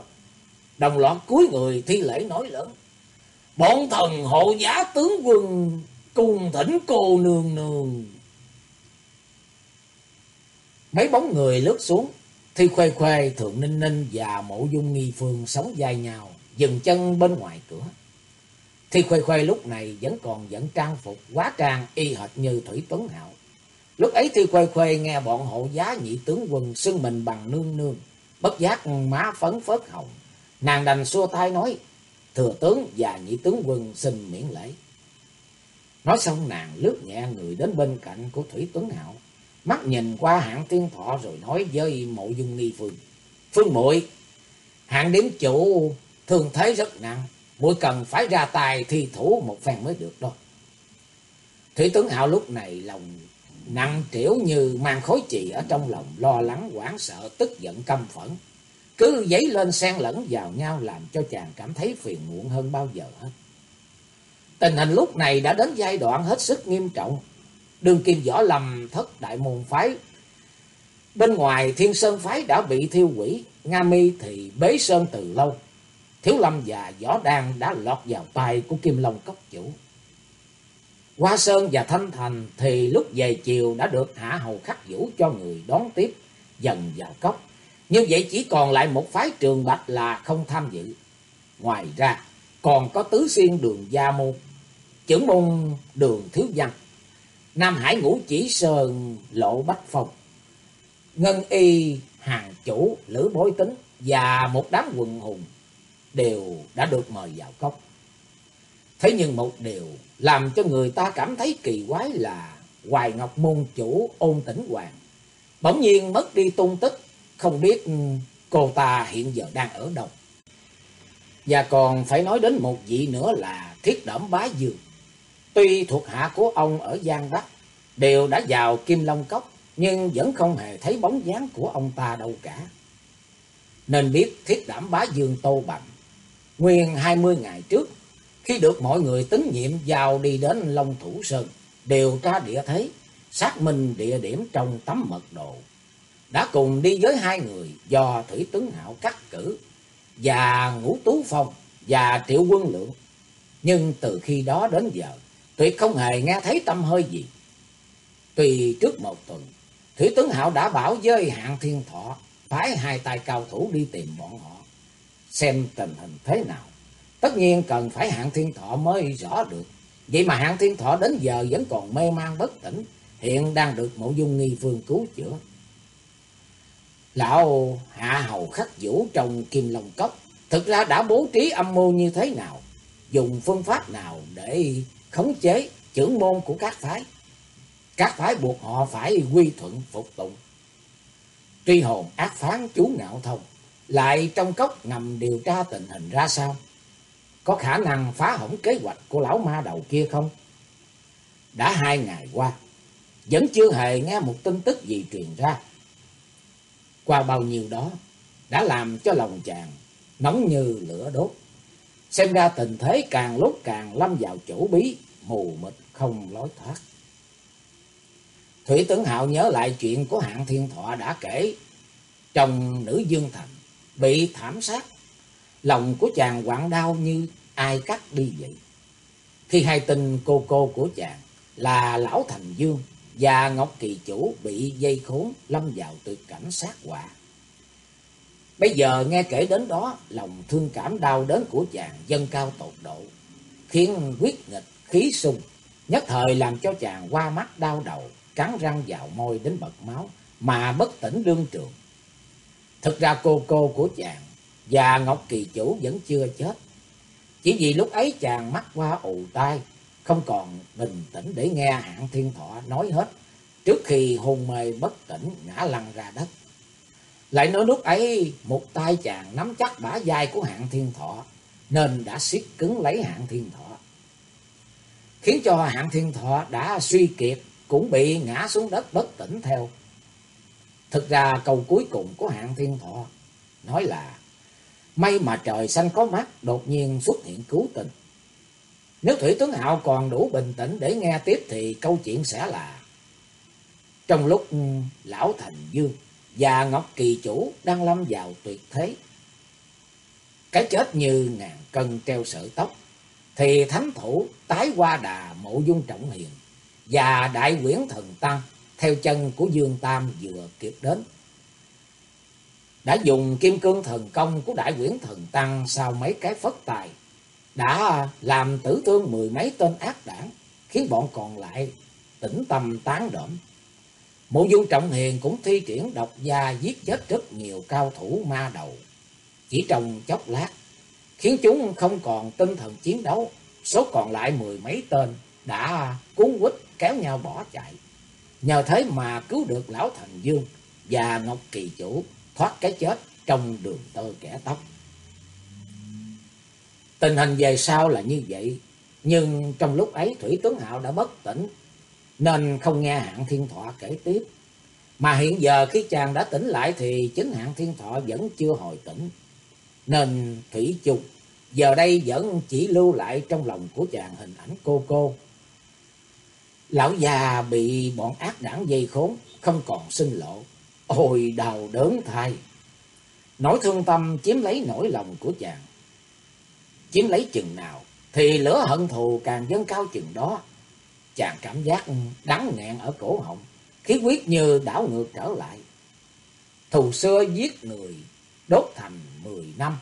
Đồng loạt cúi người thi lễ nói lớn. Bọn thần hộ giá tướng quân cùng thỉnh cô nương nương. Mấy bóng người lướt xuống, Thi Khuê Khuê, Thượng Ninh Ninh và Mộ Dung Nghi Phương sống dài nhau, dừng chân bên ngoài cửa. Thi Khuê Khuê lúc này vẫn còn dẫn trang phục quá trang y hệt như Thủy Tuấn Hạo. Lúc ấy Thi Khuê Khuê nghe bọn hộ giá nhị tướng quân xưng mình bằng nương nương, bất giác má phấn phớt hồng. Nàng đành xua tay nói, thừa tướng và nhị tướng quân xin miễn lễ. Nói xong nàng lướt nhẹ người đến bên cạnh của Thủy Tuấn Hạo, mắt nhìn qua hạng tiên thọ rồi nói với mộ dung nghi phương. Phương muội hạng điểm chủ thường thế rất nặng, muội cần phải ra tài thi thủ một phen mới được đó. Thủy tướng Hạo lúc này lòng nặng trĩu như mang khối chì ở trong lòng, lo lắng, hoảng sợ, tức giận, căm phẫn. Cứ dấy lên xen lẫn vào nhau làm cho chàng cảm thấy phiền muộn hơn bao giờ hết. Tình hình lúc này đã đến giai đoạn hết sức nghiêm trọng. Đường kim võ lầm thất đại môn phái. Bên ngoài thiên sơn phái đã bị thiêu quỷ, Nga mi thì bế sơn từ lâu. Thiếu lâm và võ đan đã lọt vào tay của kim long cốc chủ. Hoa Sơn và Thanh Thành thì lúc về chiều đã được hạ hầu khắc vũ cho người đón tiếp dần vào cốc. Như vậy chỉ còn lại một phái trường bạch là không tham dự. Ngoài ra còn có tứ xuyên đường Gia Môn, trưởng môn đường Thiếu Văn, Nam Hải Ngũ Chỉ Sơn Lộ Bách Phong, Ngân Y Hàng Chủ Lữ Bối Tính và một đám quần hùng đều đã được mời vào cốc. Thế nhưng một điều làm cho người ta cảm thấy kỳ quái là Hoài Ngọc Môn Chủ ôn tỉnh hoàng. Bỗng nhiên mất đi tung tích, không biết cô ta hiện giờ đang ở đâu. Và còn phải nói đến một vị nữa là Thiết Đẩm Bá Dương. Tuy thuộc hạ của ông ở Giang Bắc đều đã vào Kim Long Cốc, nhưng vẫn không hề thấy bóng dáng của ông ta đâu cả. Nên biết Thiết Đảm Bá Dương Tô Bằng, nguyên hai mươi ngày trước, khi được mọi người tín nhiệm vào đi đến Long Thủ Sơn, điều tra địa thế, xác minh địa điểm trong tấm mật độ. Đã cùng đi với hai người do Thủy Tướng Hạo cắt cử, và Ngũ Tú Phong và Triệu Quân Lượng. Nhưng từ khi đó đến giờ, tuyệt không hề nghe thấy tâm hơi gì. Tùy trước một tuần, Thủy Tướng Hạo đã bảo với hạng thiên thọ, phái hai tài cao thủ đi tìm bọn họ, xem tình hình thế nào. Tất nhiên cần phải hạng thiên thọ mới rõ được. Vậy mà hạng thiên thọ đến giờ vẫn còn mê man bất tỉnh, hiện đang được mộ dung nghi phương cứu chữa. Lão hạ hầu khắc vũ trong kim long cốc, thực ra đã bố trí âm mưu như thế nào, dùng phương pháp nào để khống chế trưởng môn của các phái. Các phái buộc họ phải quy thuận phục tụng. truy hồn ác phán chú ngạo thông, lại trong cốc ngầm điều tra tình hình ra sao? Có khả năng phá hỏng kế hoạch của lão ma đầu kia không? Đã hai ngày qua, vẫn chưa hề nghe một tin tức gì truyền ra. Qua bao nhiêu đó, đã làm cho lòng chàng nóng như lửa đốt. Xem ra tình thế càng lúc càng lâm vào chỗ bí, mù mịt không lối thoát. Thủy tướng Hạo nhớ lại chuyện của hạng thiên thọ đã kể. Trong nữ dương thành, bị thảm sát. Lòng của chàng quặn đau như ai cắt đi vậy. Khi hai tình cô cô của chàng là Lão Thành Dương và Ngọc Kỳ Chủ bị dây khốn lâm vào tuyệt cảnh sát quả. Bây giờ nghe kể đến đó, lòng thương cảm đau đớn của chàng dâng cao tột độ, khiến quyết nghịch khí sung, nhất thời làm cho chàng qua mắt đau đầu, cắn răng vào môi đến bật máu, mà bất tỉnh đương trường. Thực ra cô cô của chàng và Ngọc Kỳ Chủ vẫn chưa chết. Chỉ vì lúc ấy chàng mắt qua ù tai, không còn bình tĩnh để nghe hạng thiên thọ nói hết, trước khi hôn mê bất tỉnh ngã lăn ra đất. Lại nói lúc ấy, một tay chàng nắm chắc bả vai của hạng thiên thọ, nên đã siết cứng lấy hạng thiên thọ. Khiến cho hạng thiên thọ đã suy kiệt, cũng bị ngã xuống đất bất tỉnh theo. Thực ra câu cuối cùng của hạng thiên thọ nói là, May mà trời xanh có mắt, đột nhiên xuất hiện cứu tình. Nếu Thủy Tuấn Hạo còn đủ bình tĩnh để nghe tiếp thì câu chuyện sẽ là, Trong lúc Lão Thành Dương và Ngọc Kỳ Chủ đang lâm vào tuyệt thế. Cái chết như ngàn cân treo sợi tóc, thì thánh thủ tái qua đà mộ dung trọng hiền và đại quyển thần tăng theo chân của Dương Tam vừa kịp đến. Đã dùng kim cương thần công của đại quyển thần tăng sau mấy cái phất tài, đã làm tử thương mười mấy tên ác đảng, khiến bọn còn lại tĩnh tâm tán đổm. Mộ dung trọng hiền cũng thi triển độc gia giết chết rất nhiều cao thủ ma đầu. Chỉ trong chốc lát, khiến chúng không còn tinh thần chiến đấu, số còn lại mười mấy tên đã cuốn quýt kéo nhau bỏ chạy. Nhờ thế mà cứu được Lão Thành Dương và Ngọc Kỳ Chủ thoát cái chết trong đường tơ kẻ tóc. Tình hình về sau là như vậy, nhưng trong lúc ấy Thủy Tuấn Hạo đã bất tỉnh, nên không nghe Hạng Thiên Thọ kể tiếp. Mà hiện giờ khi chàng đã tỉnh lại thì chính Hạng Thiên Thọ vẫn chưa hồi tỉnh. Nên Thủy Trung giờ đây vẫn chỉ lưu lại trong lòng của chàng hình ảnh cô cô Lão già bị bọn ác đảng dây khốn, không còn sinh lộ. Ôi đau đớn thay. Nỗi thương tâm chiếm lấy nỗi lòng của chàng. Chiếm lấy chừng nào, thì lửa hận thù càng dâng cao chừng đó. Chàng cảm giác đắng nghẹn ở cổ họng, khí huyết như đảo ngược trở lại. Thù xưa giết người, đốt thành mười năm.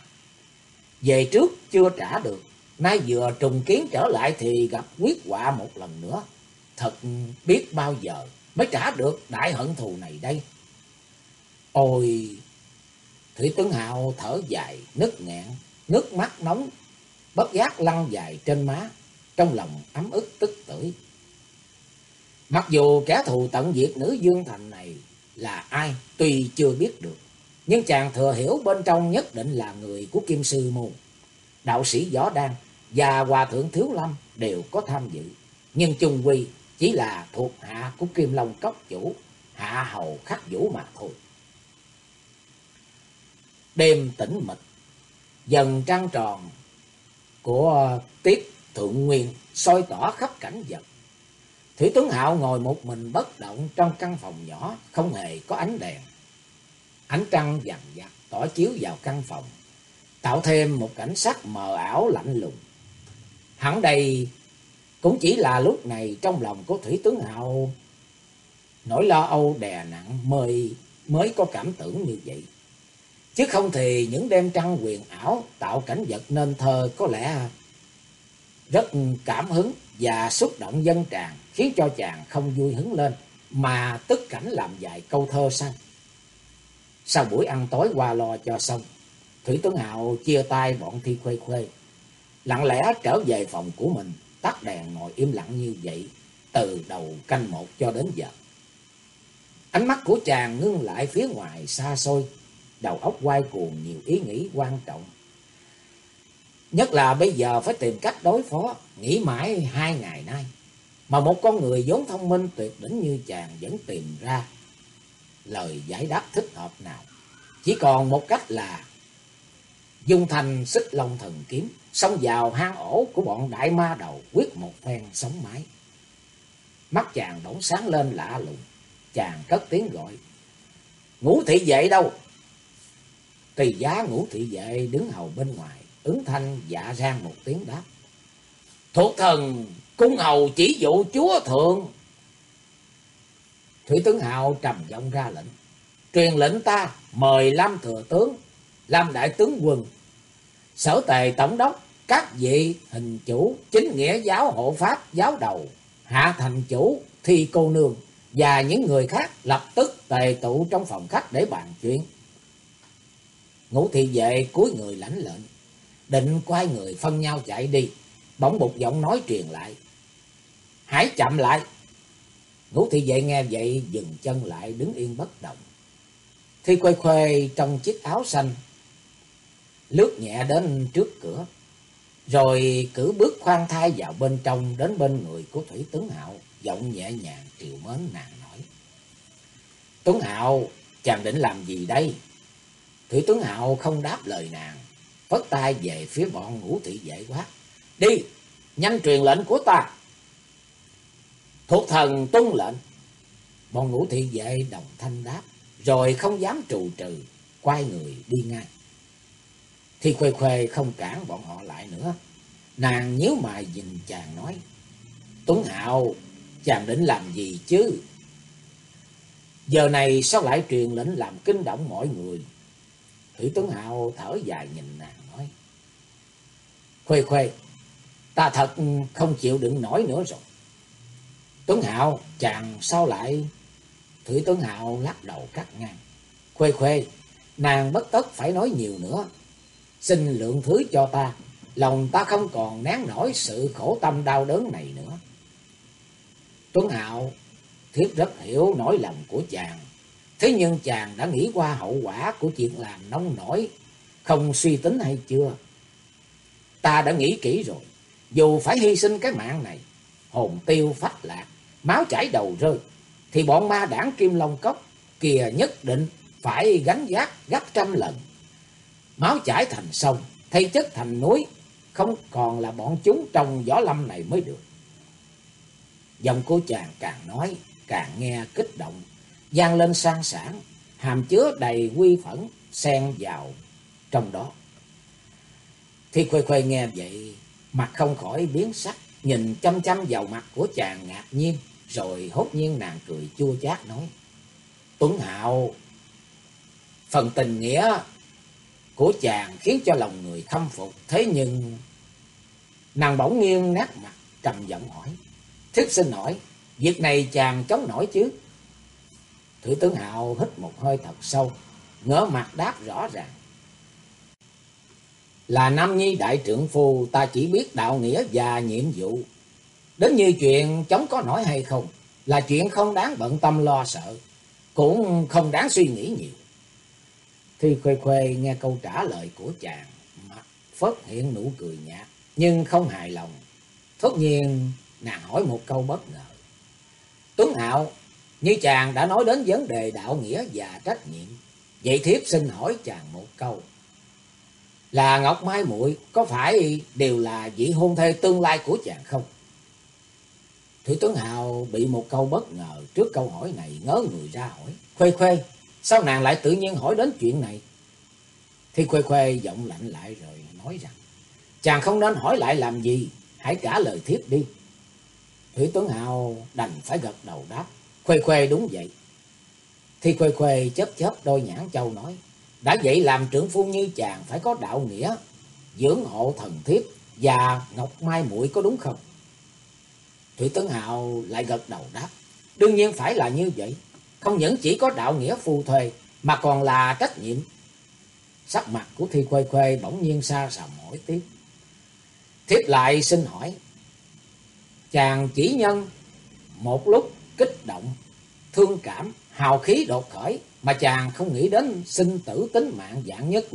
Về trước chưa trả được, nay vừa trùng kiến trở lại thì gặp quyết quả một lần nữa. Thật biết bao giờ mới trả được đại hận thù này đây. Ôi! Thủy Tuấn Hạo thở dài, nức nghẹn, nước mắt nóng, bất giác lăn dài trên má, trong lòng ấm ức tức tưởi. Mặc dù kẻ thù tận diệt nữ Dương Thành này là ai, tuy chưa biết được, nhưng chàng thừa hiểu bên trong nhất định là người của Kim Sư Môn. Đạo sĩ Võ Đan và Hòa Thượng Thiếu Lâm đều có tham dự, nhưng chung quy chỉ là thuộc hạ của Kim Long Cốc chủ, hạ hầu khắc vũ mà thôi. Đêm tĩnh mịch, dần trăng tròn của tiết thượng nguyên soi tỏ khắp cảnh vật. Thủy Tuấn Hạo ngồi một mình bất động trong căn phòng nhỏ, không hề có ánh đèn. Ánh trăng dằn dặt tỏ chiếu vào căn phòng, tạo thêm một cảnh sắc mờ ảo lạnh lùng. Hẳn đây cũng chỉ là lúc này trong lòng của Thủy Tướng Hạo. Nỗi lo âu đè nặng mới mới có cảm tưởng như vậy. Chứ không thì những đêm trăng quyền ảo tạo cảnh vật nên thơ có lẽ rất cảm hứng và xúc động dân tràng, khiến cho chàng không vui hứng lên mà tức cảnh làm dài câu thơ sang Sau buổi ăn tối qua lo cho xong, Thủy Tuấn Hạo chia tay bọn thi khuê khuê, lặng lẽ trở về phòng của mình tắt đèn ngồi im lặng như vậy, từ đầu canh một cho đến giờ. Ánh mắt của chàng ngưng lại phía ngoài xa xôi, đầu óc quay cuồng nhiều ý nghĩ quan trọng. Nhất là bây giờ phải tìm cách đối phó, nghĩ mãi hai ngày nay. Mà một con người vốn thông minh tuyệt đỉnh như chàng vẫn tìm ra lời giải đáp thích hợp nào. Chỉ còn một cách là dung thành xích long thần kiếm xông vào hang ổ của bọn đại ma đầu quyết một phen sống mái. Mắt chàng bỗng sáng lên lạ lùng, chàng cất tiếng gọi. Ngũ thị vệ đâu? Tùy giá ngũ thị vệ đứng hầu bên ngoài, ứng thanh dạ rang một tiếng đáp. Thuộc thần, cung hầu chỉ dụ chúa thượng. Thủy tướng hào trầm giọng ra lệnh. Truyền lệnh ta mời Lam thừa tướng, Lam đại tướng quân, sở tề tổng đốc, các vị hình chủ, chính nghĩa giáo hộ pháp, giáo đầu, hạ thành chủ, thi cô nương và những người khác lập tức tề tụ trong phòng khách để bàn chuyện. Ngũ thị vệ cúi người lãnh lệnh, định quay người phân nhau chạy đi, bỗng một giọng nói truyền lại. Hãy chậm lại! Ngũ thị vệ nghe vậy dừng chân lại đứng yên bất động. Thi quay khuê trong chiếc áo xanh, lướt nhẹ đến trước cửa, rồi cử bước khoan thai vào bên trong đến bên người của Thủy Tướng Hạo, giọng nhẹ nhàng triều mến nàng nói. Tuấn Hạo, chàng định làm gì đây? Thủy Tuấn Hạo không đáp lời nàng, phất tay về phía bọn ngũ thị vệ quát. Đi, nhanh truyền lệnh của ta. Thuộc thần tuân lệnh. Bọn ngũ thị vệ đồng thanh đáp, rồi không dám trù trừ, quay người đi ngay. Thì khuê khuê không cản bọn họ lại nữa. Nàng nhíu mày nhìn chàng nói. Tuấn Hạo, chàng định làm gì chứ? Giờ này sao lại truyền lệnh làm kinh động mọi người? Thủy Tuấn Hạo thở dài nhìn nàng nói. Khuê khuê, ta thật không chịu đựng nổi nữa rồi. Tuấn Hạo, chàng sao lại... Thủy Tuấn Hạo lắc đầu cắt ngang. Khuê khuê, nàng bất tất phải nói nhiều nữa. Xin lượng thứ cho ta, lòng ta không còn nén nổi sự khổ tâm đau đớn này nữa. Tuấn Hạo, thiết rất hiểu nỗi lòng của chàng. Thế nhưng chàng đã nghĩ qua hậu quả của chuyện làm nóng nổi, không suy tính hay chưa? Ta đã nghĩ kỹ rồi, dù phải hy sinh cái mạng này, hồn tiêu phách lạc, máu chảy đầu rơi, thì bọn ma đảng Kim Long Cốc kìa nhất định phải gánh giác gấp trăm lần. Máu chảy thành sông, thay chất thành núi, không còn là bọn chúng trong gió lâm này mới được. Dòng cô chàng càng nói, càng nghe kích động, gian lên sang sản, hàm chứa đầy quy phẫn, xen vào trong đó. Thi khuê khuê nghe vậy, mặt không khỏi biến sắc, nhìn chăm chăm vào mặt của chàng ngạc nhiên, rồi hốt nhiên nàng cười chua chát nói. Tuấn Hạo, phần tình nghĩa của chàng khiến cho lòng người khâm phục, thế nhưng... Nàng bỗng nghiêng nát mặt, trầm giọng hỏi. Thiếp xin hỏi, việc này chàng chống nổi chứ? Thủy tướng Hạo hít một hơi thật sâu, ngỡ mặt đáp rõ ràng. Là Nam Nhi đại trưởng phu ta chỉ biết đạo nghĩa và nhiệm vụ. Đến như chuyện chống có nổi hay không là chuyện không đáng bận tâm lo sợ, cũng không đáng suy nghĩ nhiều. Thi Khuê Khuê nghe câu trả lời của chàng, mặt phất hiện nụ cười nhạt, nhưng không hài lòng. Thốt nhiên nàng hỏi một câu bất ngờ. Tuấn Hạo, như chàng đã nói đến vấn đề đạo nghĩa và trách nhiệm, vậy thiếp xin hỏi chàng một câu. Là Ngọc Mai muội có phải đều là vị hôn thê tương lai của chàng không? Thủy Tuấn Hào bị một câu bất ngờ trước câu hỏi này ngớ người ra hỏi. Khuê khuê, sao nàng lại tự nhiên hỏi đến chuyện này? Thì khuê khuê giọng lạnh lại rồi nói rằng, chàng không nên hỏi lại làm gì, hãy trả lời thiếp đi. Thủy Tuấn Hào đành phải gật đầu đáp. Khuê khuê đúng vậy. Thì khuê khuê chớp chớp đôi nhãn châu nói. Đã vậy làm trưởng phu như chàng phải có đạo nghĩa. Dưỡng hộ thần thiếp và Ngọc Mai muội có đúng không? Thủy Tuấn Hào lại gật đầu đáp. Đương nhiên phải là như vậy. Không những chỉ có đạo nghĩa phù thuê mà còn là trách nhiệm. Sắc mặt của Thi Khuê Khuê bỗng nhiên xa sầm mỗi tiếp. Thiếp lại xin hỏi Chàng chỉ nhân một lúc kích động, thương cảm, hào khí đột khởi mà chàng không nghĩ đến sinh tử tính mạng dạng nhất.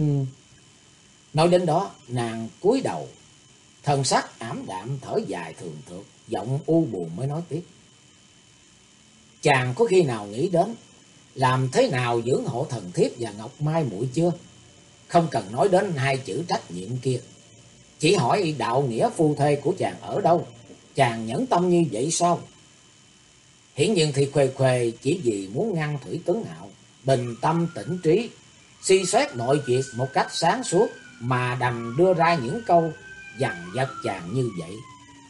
Nói đến đó, nàng cúi đầu, thần sắc ảm đạm thở dài thường thượt, giọng u buồn mới nói tiếp. Chàng có khi nào nghĩ đến làm thế nào dưỡng hộ thần thiếp và Ngọc Mai muội chưa? Không cần nói đến hai chữ trách nhiệm kia. Chỉ hỏi đạo nghĩa phu thê của chàng ở đâu? chàng nhẫn tâm như vậy sao? Hiển nhiên thì khuê khuê chỉ vì muốn ngăn Thủy Tuấn Hạo, bình tâm tỉnh trí, suy xét mọi chuyện một cách sáng suốt mà đành đưa ra những câu dằn vặt chàng như vậy.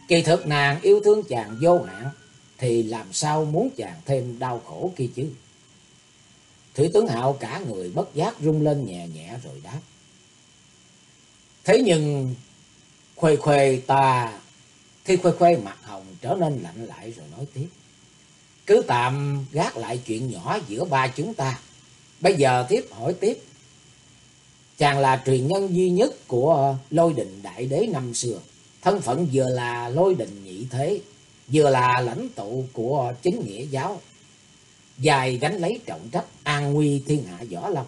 Kỳ thực nàng yêu thương chàng vô hạn, thì làm sao muốn chàng thêm đau khổ kia chứ? Thủy tướng Hạo cả người bất giác rung lên nhẹ nhẹ rồi đáp. Thế nhưng khuê khuê ta khi khuê khuê mặt hồng trở nên lạnh lại rồi nói tiếp. Cứ tạm gác lại chuyện nhỏ giữa ba chúng ta. Bây giờ tiếp hỏi tiếp. Chàng là truyền nhân duy nhất của lôi đình đại đế năm xưa. Thân phận vừa là lôi đình nhị thế, vừa là lãnh tụ của chính nghĩa giáo. Dài gánh lấy trọng trách an nguy thiên hạ võ lâm.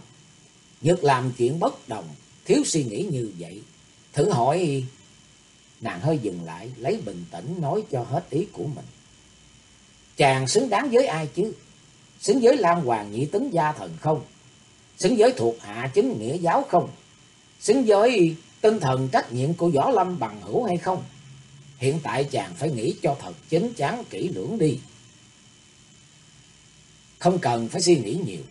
Nhất làm chuyện bất đồng, thiếu suy nghĩ như vậy. Thử hỏi, nàng hơi dừng lại, lấy bình tĩnh nói cho hết ý của mình. Chàng xứng đáng với ai chứ? Xứng với Lan Hoàng nhị tấn gia thần không? Xứng với thuộc hạ chính nghĩa giáo không? Xứng với tinh thần trách nhiệm của Võ Lâm bằng hữu hay không? Hiện tại chàng phải nghĩ cho thật chính chắn kỹ lưỡng đi. Không cần phải suy nghĩ nhiều.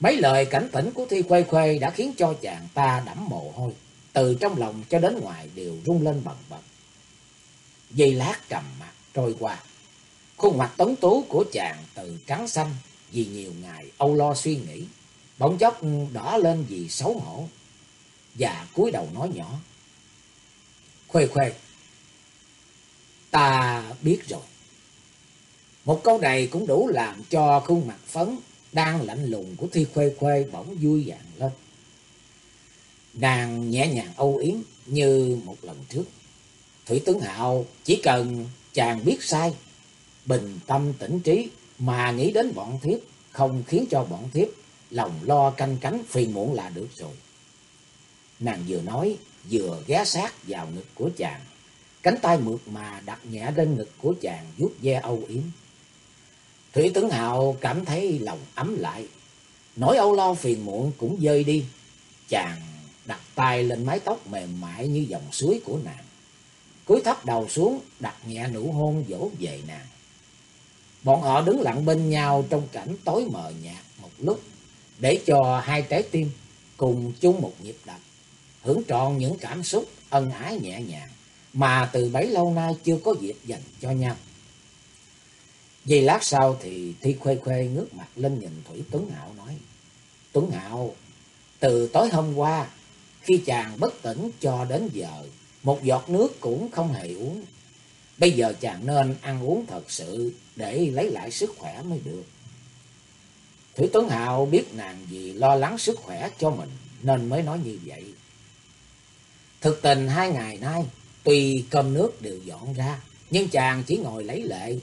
Mấy lời cảnh tỉnh của Thi Khuê Khuê đã khiến cho chàng ta đẫm mồ hôi. Từ trong lòng cho đến ngoài đều rung lên bần bật. Dây lát trầm mặt trôi qua. Khuôn mặt tấn tú của chàng từ trắng xanh vì nhiều ngày âu lo suy nghĩ. Bỗng chốc đỏ lên vì xấu hổ. Và cúi đầu nói nhỏ. Khuê khuê. Ta biết rồi. Một câu này cũng đủ làm cho khuôn mặt phấn đang lạnh lùng của Thi Khuê Khuê bỗng vui vàng lên. Nàng nhẹ nhàng âu yếm như một lần trước. Thủy tướng Hạo chỉ cần chàng biết sai, bình tâm tỉnh trí mà nghĩ đến bọn thiếp, không khiến cho bọn thiếp lòng lo canh cánh phiền muộn là được rồi. Nàng vừa nói, vừa ghé sát vào ngực của chàng. Cánh tay mượt mà đặt nhẹ lên ngực của chàng vuốt ve âu yếm. Thủy Tấn Hạo cảm thấy lòng ấm lại. Nỗi âu lo phiền muộn cũng rơi đi. Chàng đặt tay lên mái tóc mềm mại như dòng suối của nàng. Cúi thấp đầu xuống, đặt nhẹ nụ hôn dỗ về nàng. Bọn họ đứng lặng bên nhau trong cảnh tối mờ nhạt một lúc, để cho hai trái tim cùng chung một nhịp đập, hưởng trọn những cảm xúc ân ái nhẹ nhàng mà từ bấy lâu nay chưa có dịp dành cho nhau. Vì lát sau thì Thi Khuê Khuê ngước mặt lên nhìn Thủy Tuấn Hạo nói, Tuấn Hạo, từ tối hôm qua, khi chàng bất tỉnh cho đến giờ, một giọt nước cũng không hề uống. Bây giờ chàng nên ăn uống thật sự để lấy lại sức khỏe mới được. Thủy Tuấn Hạo biết nàng vì lo lắng sức khỏe cho mình nên mới nói như vậy. Thực tình hai ngày nay, tuy cơm nước đều dọn ra, nhưng chàng chỉ ngồi lấy lệ.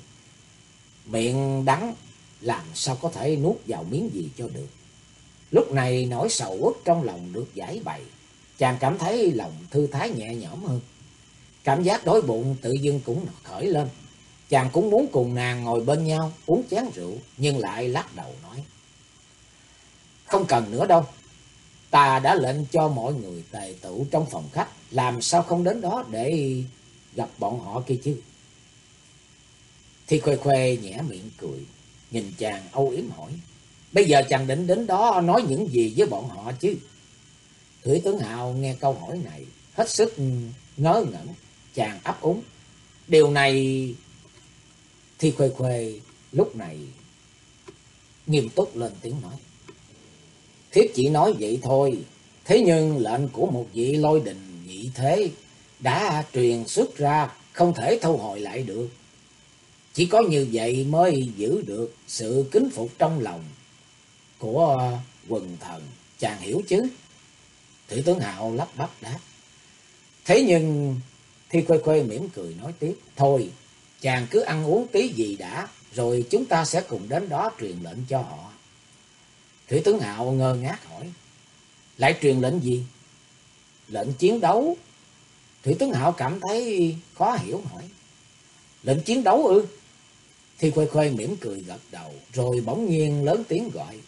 Miệng đắng, làm sao có thể nuốt vào miếng gì cho được. Lúc này nỗi sầu uất trong lòng được giải bày, chàng cảm thấy lòng thư thái nhẹ nhõm hơn. Cảm giác đói bụng tự dưng cũng khởi lên. Chàng cũng muốn cùng nàng ngồi bên nhau uống chén rượu, nhưng lại lắc đầu nói. Không cần nữa đâu, ta đã lệnh cho mọi người tề tụ trong phòng khách, làm sao không đến đó để gặp bọn họ kia chứ. Thi khuê khuê nhẹ miệng cười, nhìn chàng âu yếm hỏi. Bây giờ chàng định đến đó nói những gì với bọn họ chứ? Thủy tướng Hào nghe câu hỏi này, hết sức ngớ ngẩn, chàng ấp úng. Điều này Thi khuê khuê lúc này nghiêm túc lên tiếng nói. Thiếp chỉ nói vậy thôi, thế nhưng lệnh của một vị lôi đình nhị thế đã truyền xuất ra, không thể thu hồi lại được. Chỉ có như vậy mới giữ được sự kính phục trong lòng của quần thần, chàng hiểu chứ? Thủy tướng Hạo lắp bắp đáp. Thế nhưng Thi Khuê Khuê mỉm cười nói tiếp. Thôi, chàng cứ ăn uống tí gì đã, rồi chúng ta sẽ cùng đến đó truyền lệnh cho họ. Thủy tướng Hạo ngơ ngác hỏi. Lại truyền lệnh gì? Lệnh chiến đấu. Thủy tướng Hạo cảm thấy khó hiểu hỏi. Lệnh chiến đấu ư? Thi Khuê Khuê mỉm cười gật đầu, rồi bỗng nhiên lớn tiếng gọi.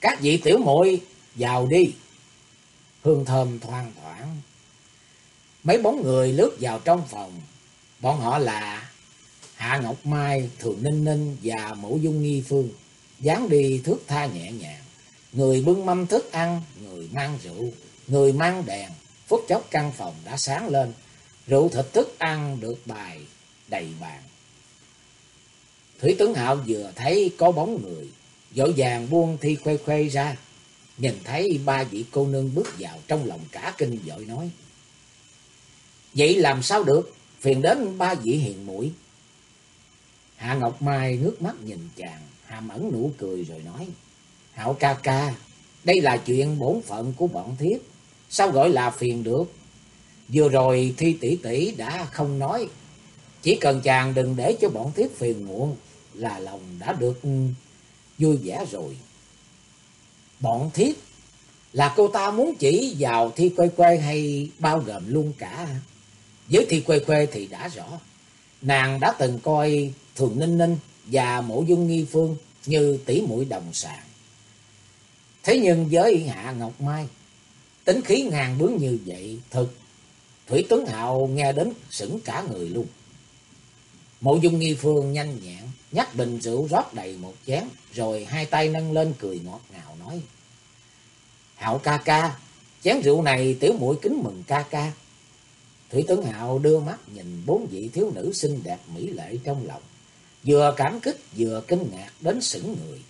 Các vị tiểu muội vào đi. Hương thơm thoang thoảng. Mấy bóng người lướt vào trong phòng. Bọn họ là Hạ Ngọc Mai, Thường Ninh Ninh và Mẫu Dung Nghi Phương dáng đi thước tha nhẹ nhàng. Người bưng mâm thức ăn, người mang rượu, người mang đèn. Phút chốc căn phòng đã sáng lên. Rượu thịt thức ăn được bài đầy bàn. Thủy tướng Hạo vừa thấy có bóng người, dội vàng buông thi khuê khuê ra. Nhìn thấy ba vị cô nương bước vào trong lòng cả kinh dội nói. Vậy làm sao được, phiền đến ba vị hiền mũi Hạ Ngọc Mai ngước mắt nhìn chàng, hàm ẩn nụ cười rồi nói. Hạo ca ca, đây là chuyện bổn phận của bọn thiếp, sao gọi là phiền được? Vừa rồi thi tỷ tỷ đã không nói, chỉ cần chàng đừng để cho bọn thiếp phiền muộn là lòng đã được ừ, vui vẻ rồi. Bọn thiếp là cô ta muốn chỉ vào thi quê quê hay bao gồm luôn cả? Với thi quê quê thì đã rõ. Nàng đã từng coi Thường Ninh Ninh và Mộ Dung Nghi Phương như tỷ muội đồng sàng. Thế nhưng với Hạ Ngọc Mai, tính khí ngàn bướng như vậy, thực, Thủy Tuấn Hạo nghe đến sững cả người luôn. Mộ Dung Nghi Phương nhanh nhẹn, nhắc bình rượu rót đầy một chén, rồi hai tay nâng lên cười ngọt ngào nói. Hạo ca ca, chén rượu này tiểu muội kính mừng ca ca. Thủy Tuấn Hạo đưa mắt nhìn bốn vị thiếu nữ xinh đẹp mỹ lệ trong lòng, vừa cảm kích vừa kinh ngạc đến sững người.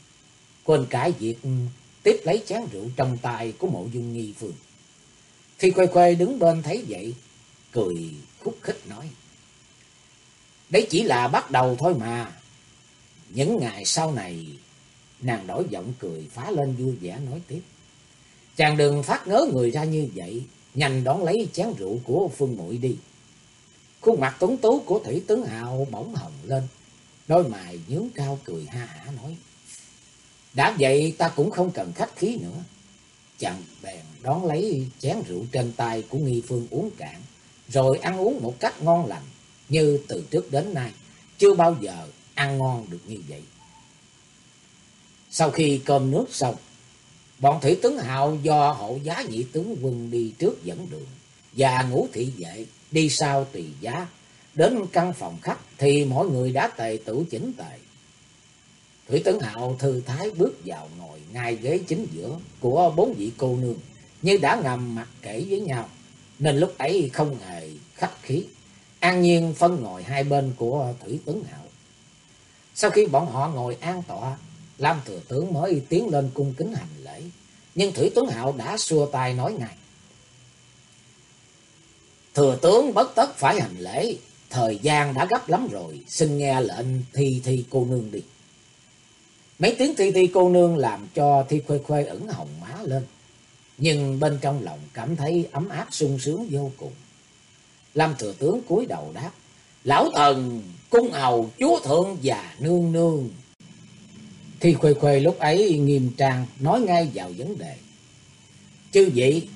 Quên cả việc tiếp lấy chén rượu trong tay của mộ dung nghi phương. Khi quay quay đứng bên thấy vậy, cười khúc khích nói. Đấy chỉ là bắt đầu thôi mà. Những ngày sau này, nàng đổi giọng cười phá lên vui vẻ nói tiếp. Chàng đừng phát ngớ người ra như vậy, nhanh đón lấy chén rượu của Phương Muội đi. Khuôn mặt tuấn tú của Thủy Tướng Hào bỗng hồng lên, đôi mày nhướng cao cười ha hả nói. Đã vậy ta cũng không cần khách khí nữa. Chàng bèn đón lấy chén rượu trên tay của Nghi Phương uống cạn, rồi ăn uống một cách ngon lành, như từ trước đến nay, chưa bao giờ ăn ngon được như vậy. Sau khi cơm nước xong, bọn thủy tướng hào do hộ giá nhị tướng quân đi trước dẫn đường, và ngũ thị vệ đi sau tùy giá. Đến căn phòng khách thì mọi người đã tề tử chỉnh tề. Thủy Tấn Hạo thư thái bước vào ngồi ngay ghế chính giữa của bốn vị cô nương, như đã ngầm mặc kể với nhau, nên lúc ấy không hề khách khí, an nhiên phân ngồi hai bên của Thủy Tấn Hạo. Sau khi bọn họ ngồi an tọa, Lam Thừa Tướng mới tiến lên cung kính hành lễ, nhưng Thủy Tuấn Hạo đã xua tay nói ngay. Thừa tướng bất tất phải hành lễ, thời gian đã gấp lắm rồi, xin nghe lệnh thi thi cô nương đi. Mấy tiếng thi thi cô nương làm cho thi khuê khuê ẩn hồng má lên. Nhưng bên trong lòng cảm thấy ấm áp sung sướng vô cùng. Lâm thừa tướng cúi đầu đáp. Lão thần cung hầu chúa thượng và nương nương. Thi khuê khuê lúc ấy nghiêm trang nói ngay vào vấn đề. Chư vị,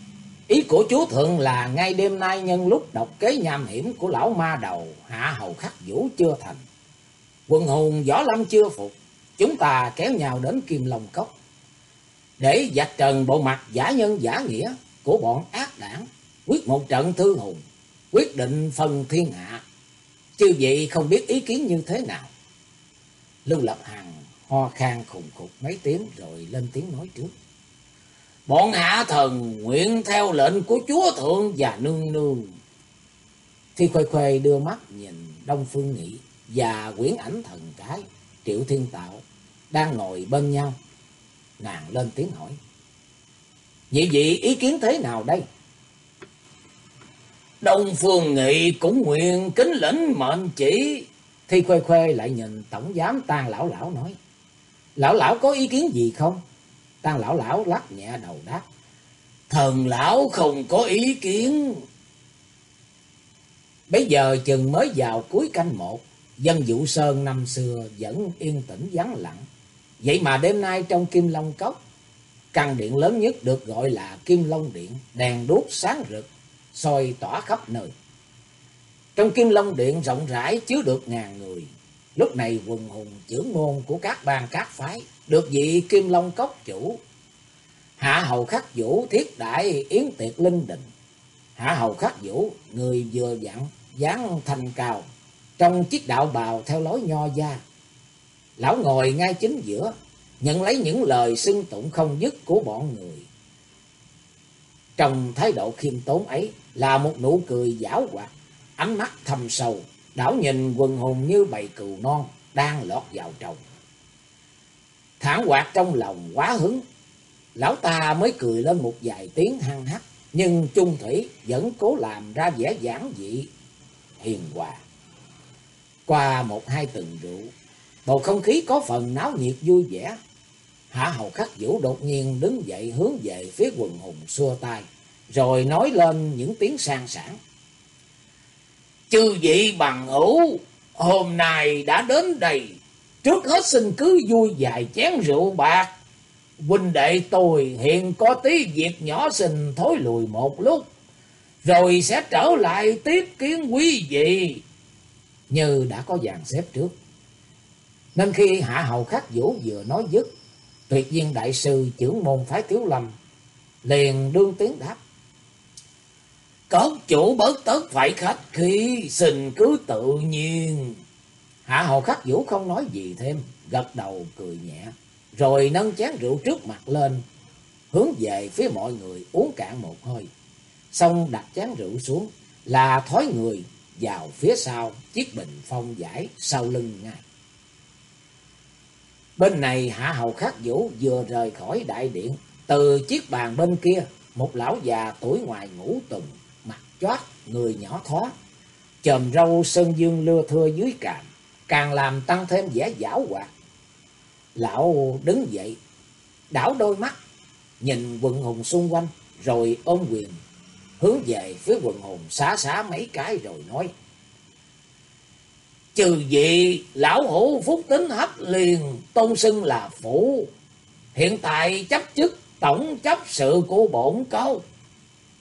ý của chúa thượng là ngay đêm nay nhân lúc độc kế nham hiểm của lão ma đầu hạ hầu khắc vũ chưa thành. Quần hùng võ lâm chưa phục chúng ta kéo nhau đến Kim Long Cốc để dạch trần bộ mặt giả nhân giả nghĩa của bọn ác đảng, quyết một trận thư hùng, quyết định phần thiên hạ. Chư vị không biết ý kiến như thế nào? Lưu Lập Hằng ho khan khùng khục mấy tiếng rồi lên tiếng nói trước. Bọn hạ thần nguyện theo lệnh của chúa thượng và nương nương. Thi Khuê Khuê đưa mắt nhìn Đông Phương Nghị và quyển ảnh thần cái, Triệu Thiên Tạo đang ngồi bên nhau. Nàng lên tiếng hỏi. Nhị vị, ý kiến thế nào đây? Đông Phương Nghị cũng nguyện kính lĩnh mệnh chỉ. Thi Khuê Khuê lại nhìn tổng giám tan lão lão nói. Lão lão có ý kiến gì không? Tăng lão lão lắc nhẹ đầu đáp. Thần lão không có ý kiến. Bây giờ chừng mới vào cuối canh một. Dân Vũ Sơn năm xưa vẫn yên tĩnh vắng lặng. Vậy mà đêm nay trong Kim Long Cốc, căn điện lớn nhất được gọi là Kim Long Điện, đèn đuốc sáng rực, soi tỏa khắp nơi. Trong Kim Long Điện rộng rãi chứa được ngàn người. Lúc này quần hùng trưởng môn của các bang các phái được vị Kim Long Cốc chủ. Hạ hầu khắc vũ thiết đại yến tiệc linh đình. Hạ hầu khắc vũ, người vừa dặn, dáng thành cao, trong chiếc đạo bào theo lối nho gia Lão ngồi ngay chính giữa, nhận lấy những lời xưng tụng không dứt của bọn người. Trong thái độ khiêm tốn ấy là một nụ cười giảo hoạt, ánh mắt thâm sâu, đảo nhìn quần hùng như bầy cừu non đang lọt vào trồng thản hoạt trong lòng quá hứng, lão ta mới cười lên một vài tiếng hăng hắc, nhưng Trung Thủy vẫn cố làm ra vẻ giản dị, hiền hòa. Qua một hai tuần rượu, Bầu không khí có phần náo nhiệt vui vẻ. Hạ hầu khắc vũ đột nhiên đứng dậy hướng về phía quần hùng xua tay. Rồi nói lên những tiếng sang sảng. Chư vị bằng hữu, hôm nay đã đến đây. Trước hết xin cứ vui vài chén rượu bạc. Huynh đệ tôi hiện có tí việc nhỏ xin thối lùi một lúc. Rồi sẽ trở lại tiếp kiến quý vị. Như đã có dàn xếp trước. Nên khi Hạ Hầu Khắc Vũ vừa nói dứt, tuyệt viên đại sư trưởng môn phái Tiếu Lâm liền đương tiếng đáp. Cốc chủ bớt tất phải khách khí, xin cứ tự nhiên. Hạ Hầu Khắc Vũ không nói gì thêm, gật đầu cười nhẹ, rồi nâng chén rượu trước mặt lên, hướng về phía mọi người uống cạn một hơi. Xong đặt chén rượu xuống, là thói người vào phía sau chiếc bình phong giải sau lưng ngay. Bên này Hạ Hầu Khắc Vũ vừa rời khỏi đại điện, từ chiếc bàn bên kia, một lão già tuổi ngoài ngủ tùng, mặt choát, người nhỏ thó, chòm râu sơn dương lưa thưa dưới cằm càng làm tăng thêm vẻ giảo hoạt. Lão đứng dậy, đảo đôi mắt, nhìn quần hùng xung quanh, rồi ôm quyền, hướng về phía quần hùng xá xá mấy cái rồi nói. Trừ vị lão hữu phúc tính hấp liền tôn xưng là phủ. Hiện tại chấp chức tổng chấp sự của bổn câu.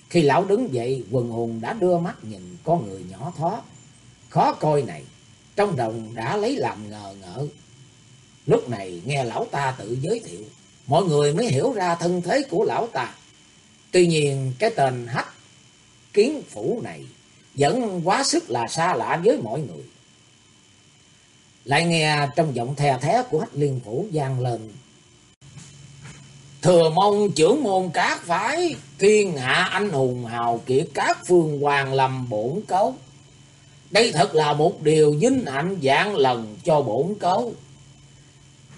Khi lão đứng dậy, quần hùng đã đưa mắt nhìn con người nhỏ thó. Khó coi này, trong đồng đã lấy làm ngờ ngỡ. Lúc này nghe lão ta tự giới thiệu, mọi người mới hiểu ra thân thế của lão ta. Tuy nhiên cái tên hách kiến phủ này vẫn quá sức là xa lạ với mọi người. Lại nghe trong giọng thè thé của hách liên phủ gian lên. Thừa mong trưởng môn các phái, thiên hạ anh hùng hào kiệt các phương hoàng làm bổn cấu. Đây thật là một điều vinh hạnh dạng lần cho bổn cấu.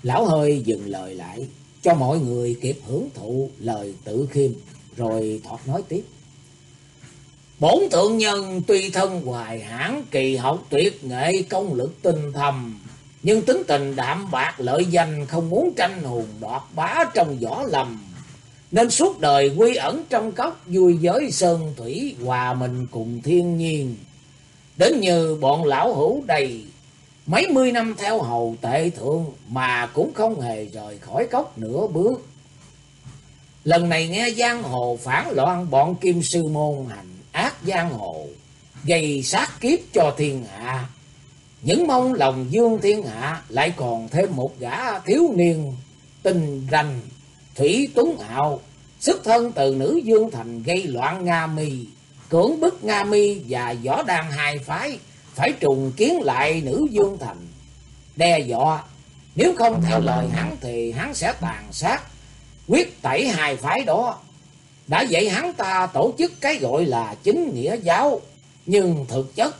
Lão hơi dừng lời lại, cho mọi người kịp hưởng thụ lời tự khiêm, rồi thọt nói tiếp. Bổn thượng nhân tuy thân hoài hãn kỳ học tuyệt nghệ công lực tinh thầm, nhưng tính tình đạm bạc lợi danh không muốn tranh hùng đoạt bá trong võ lầm. Nên suốt đời quy ẩn trong cốc vui giới sơn thủy hòa mình cùng thiên nhiên. Đến như bọn lão hữu đầy mấy mươi năm theo hầu tệ thượng mà cũng không hề rời khỏi cốc nửa bước. Lần này nghe giang hồ phản loạn bọn kim sư môn hành ác giang hồ, gây sát kiếp cho thiên hạ. Những mong lòng dương thiên hạ lại còn thêm một gã thiếu niên tình rành, thủy tuấn hạo, xuất thân từ nữ dương thành gây loạn Nga mi, cưỡng bức Nga mi và võ đan hai phái phải trùng kiến lại nữ dương thành, đe dọa nếu không theo lời hắn thì hắn sẽ tàn sát, quyết tẩy hai phái đó. Đã vậy hắn ta tổ chức cái gọi là chính nghĩa giáo, nhưng thực chất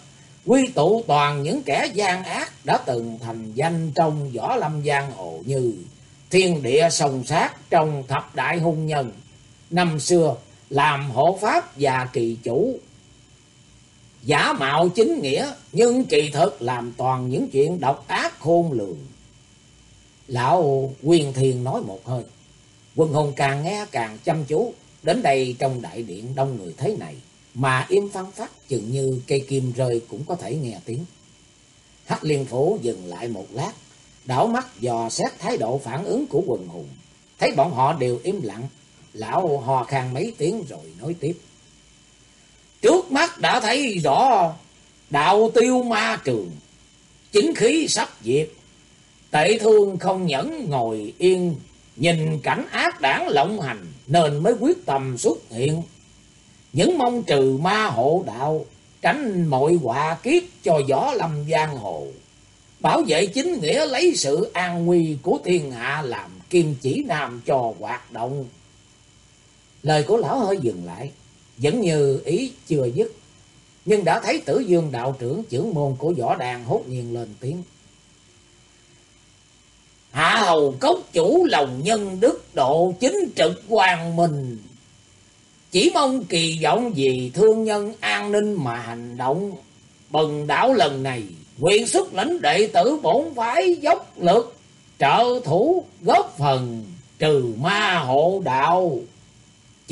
quy tụ toàn những kẻ gian ác đã từng thành danh trong võ lâm giang hồ như thiên địa sông sát trong thập đại hung nhân. Năm xưa làm hộ pháp và kỳ chủ. Giả mạo chính nghĩa nhưng kỳ thực làm toàn những chuyện độc ác khôn lường. Lão Quyền Thiền nói một hơi. Quân hùng càng nghe càng chăm chú. Đến đây trong đại điện đông người thế này, mà im phăng phát chừng như cây kim rơi cũng có thể nghe tiếng. Hắc liên phủ dừng lại một lát, đảo mắt dò xét thái độ phản ứng của quần hùng. Thấy bọn họ đều im lặng, lão hò khan mấy tiếng rồi nói tiếp. Trước mắt đã thấy rõ đạo tiêu ma trường, chính khí sắp diệt. Tệ thương không nhẫn ngồi yên, nhìn cảnh ác đảng lộng hành, nên mới quyết tâm xuất hiện. Những mong trừ ma hộ đạo, tránh mọi họa kiếp cho gió lâm giang hồ. Bảo vệ chính nghĩa lấy sự an nguy của thiên hạ làm kim chỉ nam cho hoạt động. Lời của lão hơi dừng lại, vẫn như ý chưa dứt. Nhưng đã thấy tử dương đạo trưởng trưởng môn của võ đàn hốt nhiên lên tiếng. Hạ hầu cốc chủ lòng nhân đức độ chính trực hoàng minh. Chỉ mong kỳ vọng vì thương nhân an ninh mà hành động. Bần đảo lần này Quyền xuất lãnh đệ tử bổn phái dốc lực trợ thủ góp phần trừ ma hộ đạo.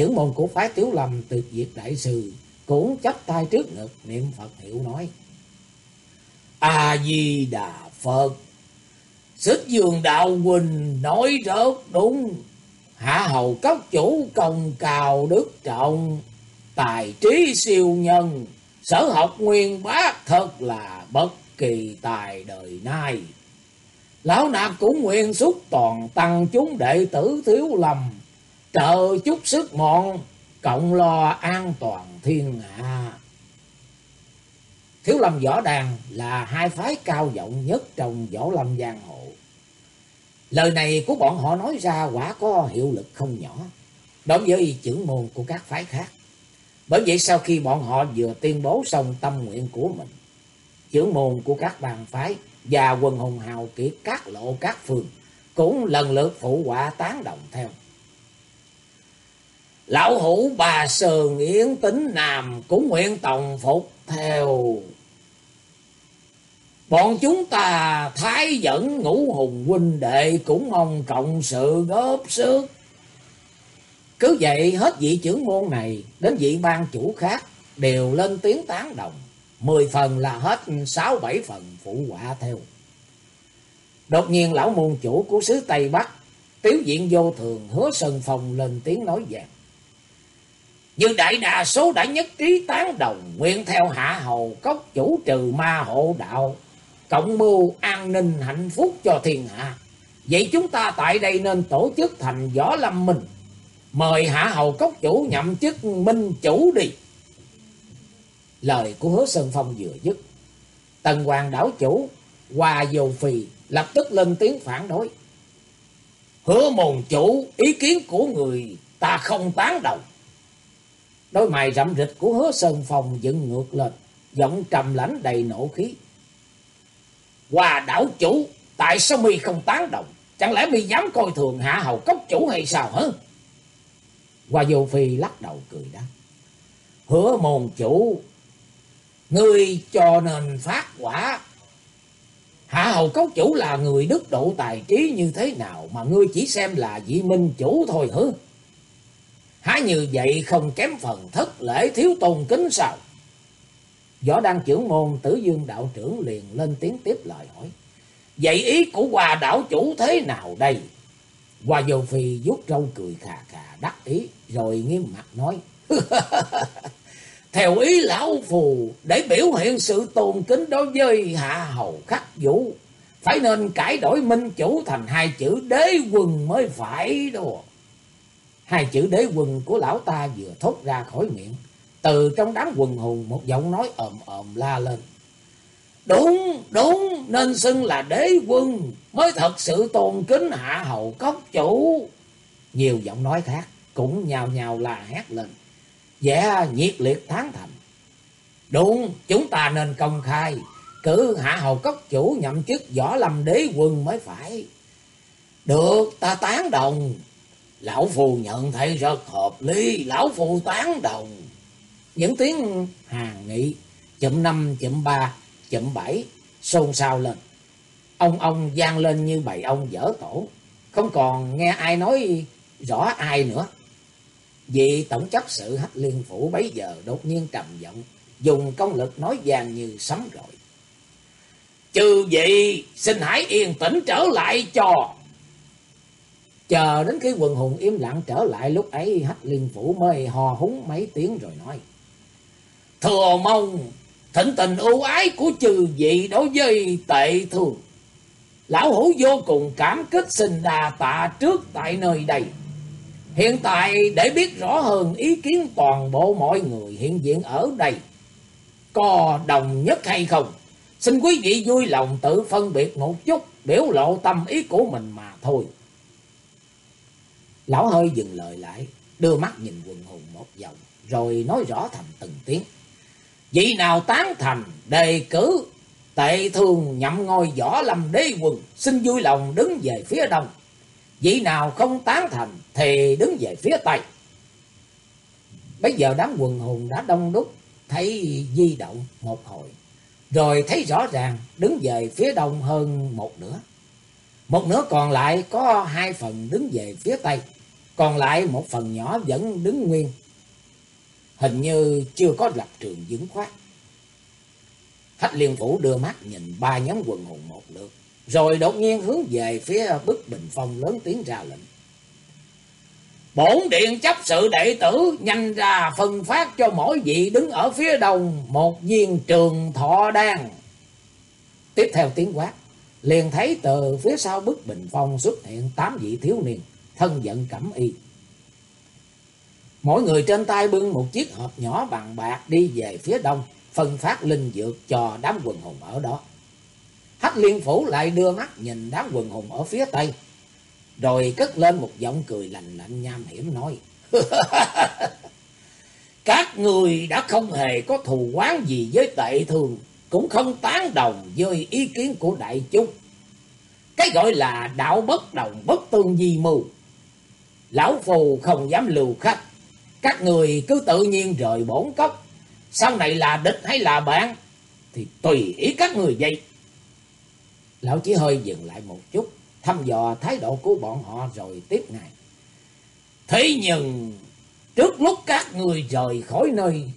Chữ môn của phái Tiếu Lâm tuyệt diệt đại sư cũng chắp tay trước ngực niệm Phật hiệu nói. A-di-đà Phật, Xích dương đạo huynh nói rất đúng. Hạ hầu cấp chủ công cao đức trọng, tài trí siêu nhân, sở học nguyên bác thật là bất kỳ tài đời nay. Lão nạp cũng nguyện xúc toàn tăng chúng đệ tử thiếu lầm, trợ chút sức mọn, cộng lo an toàn thiên hạ. Thiếu lâm võ đàn là hai phái cao vọng nhất trong võ lâm giang hồ. Lời này của bọn họ nói ra quả có hiệu lực không nhỏ đối với trưởng môn của các phái khác. Bởi vậy sau khi bọn họ vừa tuyên bố xong tâm nguyện của mình, trưởng môn của các bàn phái và quần hùng hào kiệt các lộ các phường cũng lần lượt phụ họa tán đồng theo. Lão hữu bà sườn Yến Tính Nam cũng nguyện tòng phục theo. Bọn chúng ta thái dẫn ngũ hùng huynh đệ cũng mong cộng sự góp sức. Cứ vậy hết vị trưởng môn này đến vị ban chủ khác đều lên tiếng tán đồng. Mười phần là hết sáu bảy phần phụ họa theo. Đột nhiên lão môn chủ của xứ Tây Bắc, tiếu diện vô thường hứa sơn phòng lên tiếng nói vàng. Như đại đa số đã nhất trí tán đồng, nguyện theo hạ hầu cốc chủ trừ ma hộ đạo, cộng mưu an ninh hạnh phúc cho thiên hạ. Vậy chúng ta tại đây nên tổ chức thành võ lâm minh, mời hạ hầu cốc chủ nhậm chức minh chủ đi. Lời của hứa Sơn Phong vừa dứt, tần hoàng đảo chủ, hòa dầu phì lập tức lên tiếng phản đối. Hứa mồn chủ, ý kiến của người ta không tán đồng. Đôi mày rậm rịch của hứa sơn phòng dựng ngược lên, giọng trầm lãnh đầy nổ khí. Hòa đảo chủ, tại sao mi không tán đồng? Chẳng lẽ mi dám coi thường hạ hầu cốc chủ hay sao hả? Hòa vô phi lắc đầu cười đáp. Hứa môn chủ, ngươi cho nên phát quả Hạ hầu cốc chủ là người đức độ tài trí như thế nào mà ngươi chỉ xem là vị minh chủ thôi hứa? Há như vậy không kém phần thất lễ thiếu tôn kính sao? Võ đăng trưởng môn tử dương đạo trưởng liền lên tiếng tiếp lời hỏi. Vậy ý của hòa đảo chủ thế nào đây? Hòa dầu phi vuốt râu cười khà khà đắc ý rồi nghiêm mặt nói. Theo ý lão phù, để biểu hiện sự tôn kính đối với hạ hầu khắc vũ, phải nên cải đổi minh chủ thành hai chữ đế quân mới phải đâu. Hai chữ đế quân của lão ta vừa thốt ra khỏi miệng, từ trong đám quần hùng một giọng nói ồm ồm la lên. Đúng, đúng, nên xưng là đế quân mới thật sự tôn kính hạ hầu cốc chủ. Nhiều giọng nói khác cũng nhào nhào la hét lên vẻ nhiệt liệt tán thành. Đúng, chúng ta nên công khai, cử hạ hầu cốc chủ nhậm chức võ lâm đế quân mới phải. Được, ta tán đồng. Lão Phù nhận thấy rất hợp lý, Lão Phù tán đồng. Những tiếng hàng nghị, chậm năm, chậm ba, chậm bảy, xôn xao lên. Ông ông gian lên như bầy ông dở tổ, không còn nghe ai nói rõ ai nữa. Vị tổng chấp sự hách liên phủ bấy giờ đột nhiên trầm giọng, dùng công lực nói vàng như sấm rồi. Chư vị, xin hãy yên tĩnh trở lại cho. Chờ đến khi quần hùng im lặng trở lại lúc ấy hách liên phủ mới hò húng mấy tiếng rồi nói. Thừa mong thịnh tình ưu ái của chư vị đối với tệ thường. Lão hữu vô cùng cảm kích xin đà tạ trước tại nơi đây. Hiện tại để biết rõ hơn ý kiến toàn bộ mọi người hiện diện ở đây có đồng nhất hay không, xin quý vị vui lòng tự phân biệt một chút, biểu lộ tâm ý của mình mà thôi. Lão hơi dừng lời lại, đưa mắt nhìn quần hùng một vòng, rồi nói rõ thành từng tiếng. Vị nào tán thành đề cử tệ thường nhậm ngôi võ lâm đế quần, xin vui lòng đứng về phía đông. Vị nào không tán thành thì đứng về phía Tây. Bây giờ đám quần hùng đã đông đúc, thấy di động một hồi. Rồi thấy rõ ràng đứng về phía đông hơn một nửa. Một nửa còn lại có hai phần đứng về phía tây. Còn lại một phần nhỏ vẫn đứng nguyên. Hình như chưa có lập trường vững khoát. Hách liên phủ đưa mắt nhìn ba nhóm quần hùng một lượt. Rồi đột nhiên hướng về phía bức bình phong lớn tiếng ra lệnh. Bổn điện chấp sự đệ tử nhanh ra phân phát cho mỗi vị đứng ở phía đông một viên trường thọ đan. Tiếp theo tiếng quát, liền thấy từ phía sau bức bình phong xuất hiện tám vị thiếu niên, thân giận cẩm y. Mỗi người trên tay bưng một chiếc hộp nhỏ bằng bạc đi về phía đông, phân phát linh dược cho đám quần hùng ở đó. Hách liên phủ lại đưa mắt nhìn đám quần hùng ở phía tây, rồi cất lên một giọng cười lạnh lạnh nham hiểm nói. Các người đã không hề có thù quán gì với tệ thường, cũng không tán đồng với ý kiến của đại chúng. Cái gọi là đạo bất đồng bất tương di mưu. Lão phù không dám lưu khách. Các người cứ tự nhiên rời bổn cốc. Sau này là địch hay là bạn thì tùy ý các người vậy. Lão chỉ hơi dừng lại một chút thăm dò thái độ của bọn họ rồi tiếp ngài. Thế nhưng trước lúc các người rời khỏi nơi,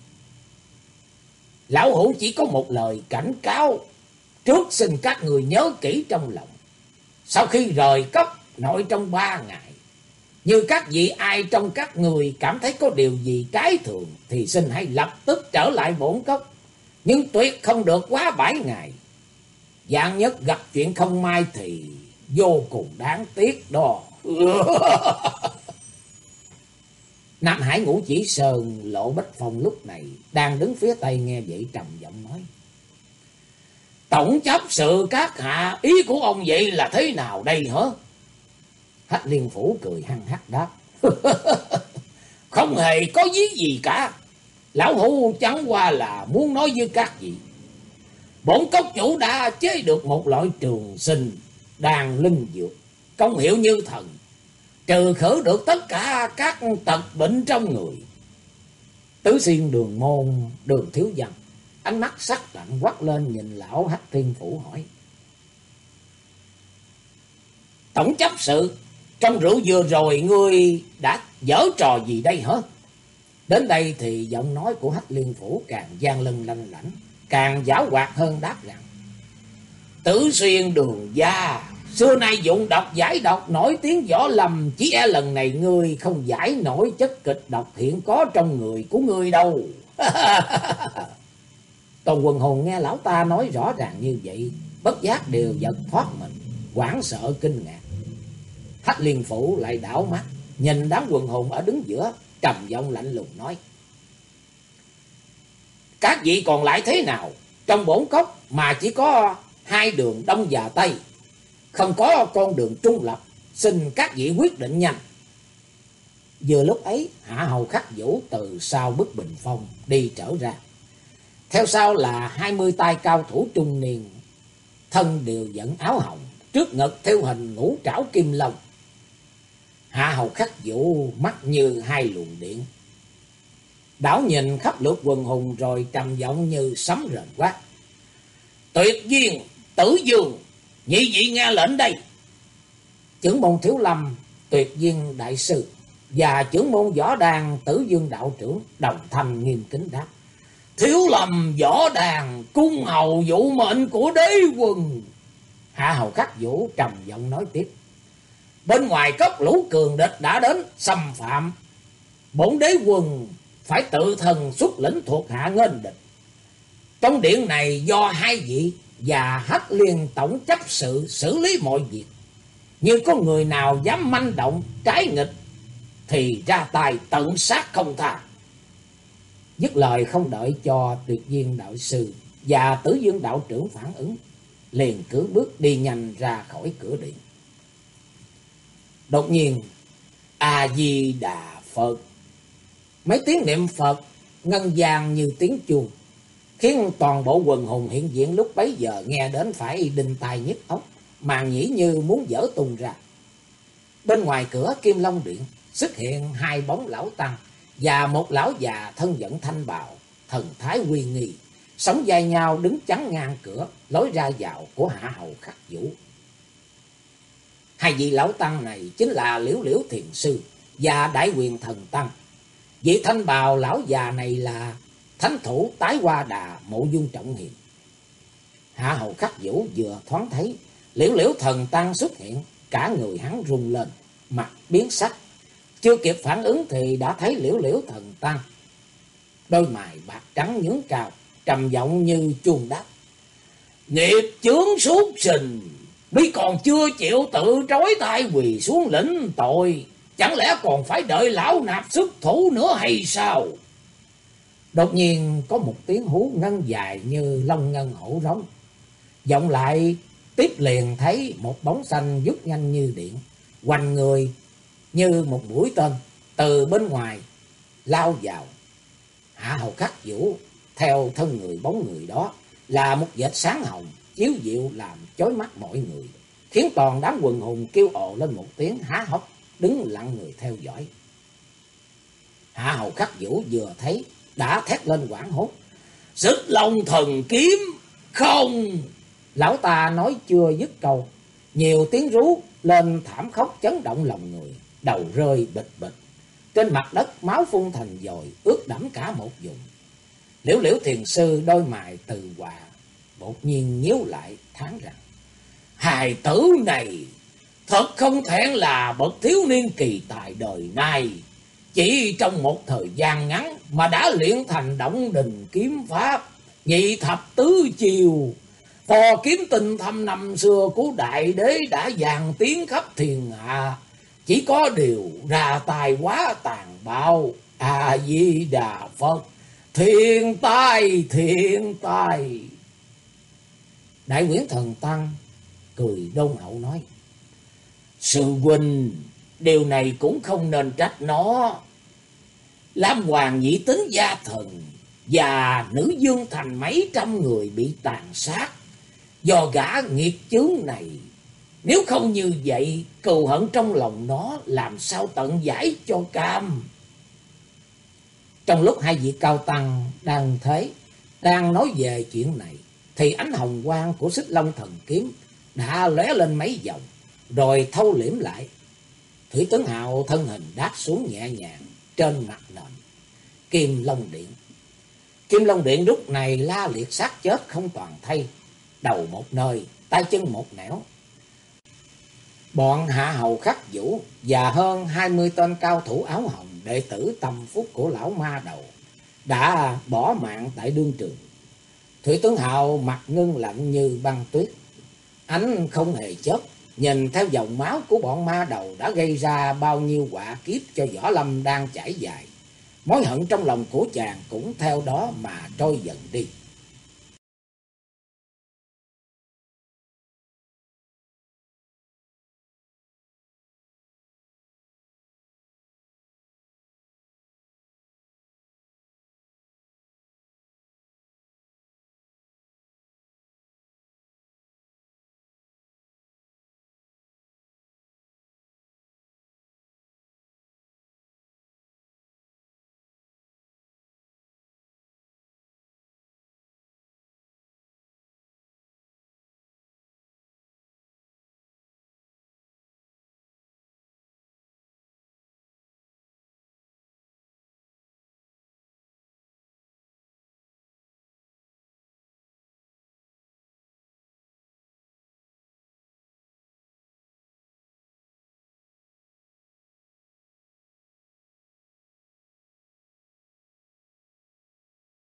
lão hữu chỉ có một lời cảnh cáo, trước xin các người nhớ kỹ trong lòng. Sau khi rời cấp nội trong ba ngày, như các vị ai trong các người cảm thấy có điều gì trái thường thì xin hãy lập tức trở lại bổn cốc, nhưng tuyệt không được quá bảy ngày. Dạng nhất gặp chuyện không may thì vô cùng đáng tiếc đó. Nam Hải ngũ chỉ sơn lộ bách phong lúc này đang đứng phía tây nghe vậy trầm giọng nói. Tổng chấp sự các hạ ý của ông vậy là thế nào đây hả? Hách liên phủ cười hăng hắc đáp. Không hề có ý gì cả. Lão hữu chẳng qua là muốn nói với các vị. Bổn cốc chủ đã chế được một loại trường sinh đàn linh dược, công hiệu như thần, trừ khử được tất cả các tật bệnh trong người. Tứ xuyên đường môn, đường thiếu dân. ánh mắt sắc lạnh quát lên nhìn lão hách thiên phủ hỏi. Tổng chấp sự, trong rượu vừa rồi ngươi đã dở trò gì đây hả? Đến đây thì giọng nói của hách liên phủ càng gian lân lanh lãnh, càng giáo hoạt hơn đáp rằng. Tử xuyên đường gia, xưa nay dụng độc giải độc nổi tiếng võ lầm, chỉ e lần này ngươi không giải nổi chất kịch độc hiện có trong người của ngươi đâu. Toàn quần hồn nghe lão ta nói rõ ràng như vậy, bất giác đều giật thoát mình, quảng sợ kinh ngạc. Thách liên phủ lại đảo mắt, nhìn đám quần hùng ở đứng giữa, trầm giọng lạnh lùng nói. Các vị còn lại thế nào? Trong bổn cốc mà chỉ có hai đường đông và tây, không có con đường trung lập, xin các vị quyết định nhanh. Vừa lúc ấy, Hạ Hầu Khắc Vũ từ sau bức bình phong đi trở ra. Theo sau là hai mươi tay cao thủ trung niên, thân đều dẫn áo hồng, trước ngực theo hình ngũ trảo kim lồng Hạ Hầu Khắc Vũ mắt như hai luồng điện. Đảo nhìn khắp lượt quần hùng rồi trầm giọng như sấm rền quát. Tuyệt duyên Tử Dương, nhị vị nghe lệnh đây. Trưởng môn Thiếu Lâm, tuyệt viên đại sư và trưởng môn võ đàn Tử Dương đạo trưởng đồng thanh nghiêm kính đáp. Thiếu Lâm võ đàn cung hầu vũ mệnh của đế quân. Hạ hầu khắc vũ trầm giọng nói tiếp. Bên ngoài cốc lũ cường địch đã đến xâm phạm. Bổn đế quân phải tự thần xuất lĩnh thuộc hạ ngân địch. Trong điện này do hai vị và hách liên tổng chấp sự xử lý mọi việc. Nhưng có người nào dám manh động trái nghịch thì ra tay tận sát không tha. Dứt lời không đợi cho tuyệt viên đạo sư và tử dương đạo trưởng phản ứng, liền cứ bước đi nhanh ra khỏi cửa điện. Đột nhiên, A-di-đà Phật. Mấy tiếng niệm Phật ngân vang như tiếng chuông khiến toàn bộ quần hùng hiện diện lúc bấy giờ nghe đến phải đinh tai nhức óc, mà nhĩ như muốn dở tung ra. Bên ngoài cửa Kim Long Điện xuất hiện hai bóng lão tăng và một lão già thân dẫn thanh bào, thần thái uy nghi, sống dài nhau đứng chắn ngang cửa, lối ra vào của hạ hầu khắc vũ. Hai vị lão tăng này chính là Liễu Liễu Thiền Sư và Đại Quyền Thần Tăng. Vị thanh bào lão già này là thánh thủ tái hoa đà mộ dung trọng hiền. Hạ hầu khắc vũ vừa thoáng thấy Liễu Liễu Thần Tăng xuất hiện, cả người hắn rung lên, mặt biến sắc. Chưa kịp phản ứng thì đã thấy Liễu Liễu Thần Tăng. Đôi mày bạc trắng nhướng cao, trầm giọng như chuông đáp. Nghiệp chướng suốt sinh, mi còn chưa chịu tự trói tay quỳ xuống lĩnh tội, chẳng lẽ còn phải đợi lão nạp xuất thủ nữa hay sao? Đột nhiên có một tiếng hú ngân dài như long ngân hổ rống. Giọng lại tiếp liền thấy một bóng xanh dứt nhanh như điện, quanh người như một mũi tên từ bên ngoài lao vào. Hạ hầu khắc vũ theo thân người bóng người đó là một vệt sáng hồng chiếu diệu làm chói mắt mọi người, khiến toàn đám quần hùng kêu ồ lên một tiếng há hốc, đứng lặng người theo dõi. Hạ hầu khắc vũ vừa thấy đã thét lên quảng hốt. Sức long thần kiếm không. Lão ta nói chưa dứt câu. Nhiều tiếng rú lên thảm khóc chấn động lòng người. Đầu rơi bịch bịch. Trên mặt đất máu phun thành dồi ướt đẫm cả một vùng. Liễu liễu thiền sư đôi mày từ hòa. Đột nhiên nhíu lại thán rằng. Hài tử này thật không thể là bậc thiếu niên kỳ tài đời nay. Chỉ trong một thời gian ngắn mà đã luyện thành động đình kiếm pháp, nhị thập tứ chiều. Phò kiếm tình thâm năm xưa của đại đế đã dàn tiếng khắp thiên hạ. Chỉ có điều ra tài quá tàn bạo. A-di-đà Phật, thiên tai, thiên tai. Đại quyển thần Tăng cười đôn hậu nói. Sư huynh, điều này cũng không nên trách nó. Lam Hoàng nhị tính gia thần và nữ dương thành mấy trăm người bị tàn sát do gã nghiệt chướng này. Nếu không như vậy, cầu hận trong lòng nó làm sao tận giải cho cam. Trong lúc hai vị cao tăng đang thế, đang nói về chuyện này, thì ánh hồng quang của xích long thần kiếm đã lóe lên mấy vòng, rồi thâu liễm lại. Thủy Tấn hào thân hình đáp xuống nhẹ nhàng trên mặt nền. Kim Long Điện. Kim Long Điện lúc này la liệt sát chết không toàn thay. Đầu một nơi, tay chân một nẻo. Bọn hạ hầu khắc vũ và hơn hai mươi tên cao thủ áo hồng đệ tử tâm phúc của lão ma đầu đã bỏ mạng tại đương trường. Thủy tướng Hào mặt ngưng lạnh như băng tuyết. Ánh không hề chớp, nhìn theo dòng máu của bọn ma đầu đã gây ra bao nhiêu quả kiếp cho Võ Lâm đang chảy dài. Mối hận trong lòng của chàng cũng theo đó mà trôi dần đi.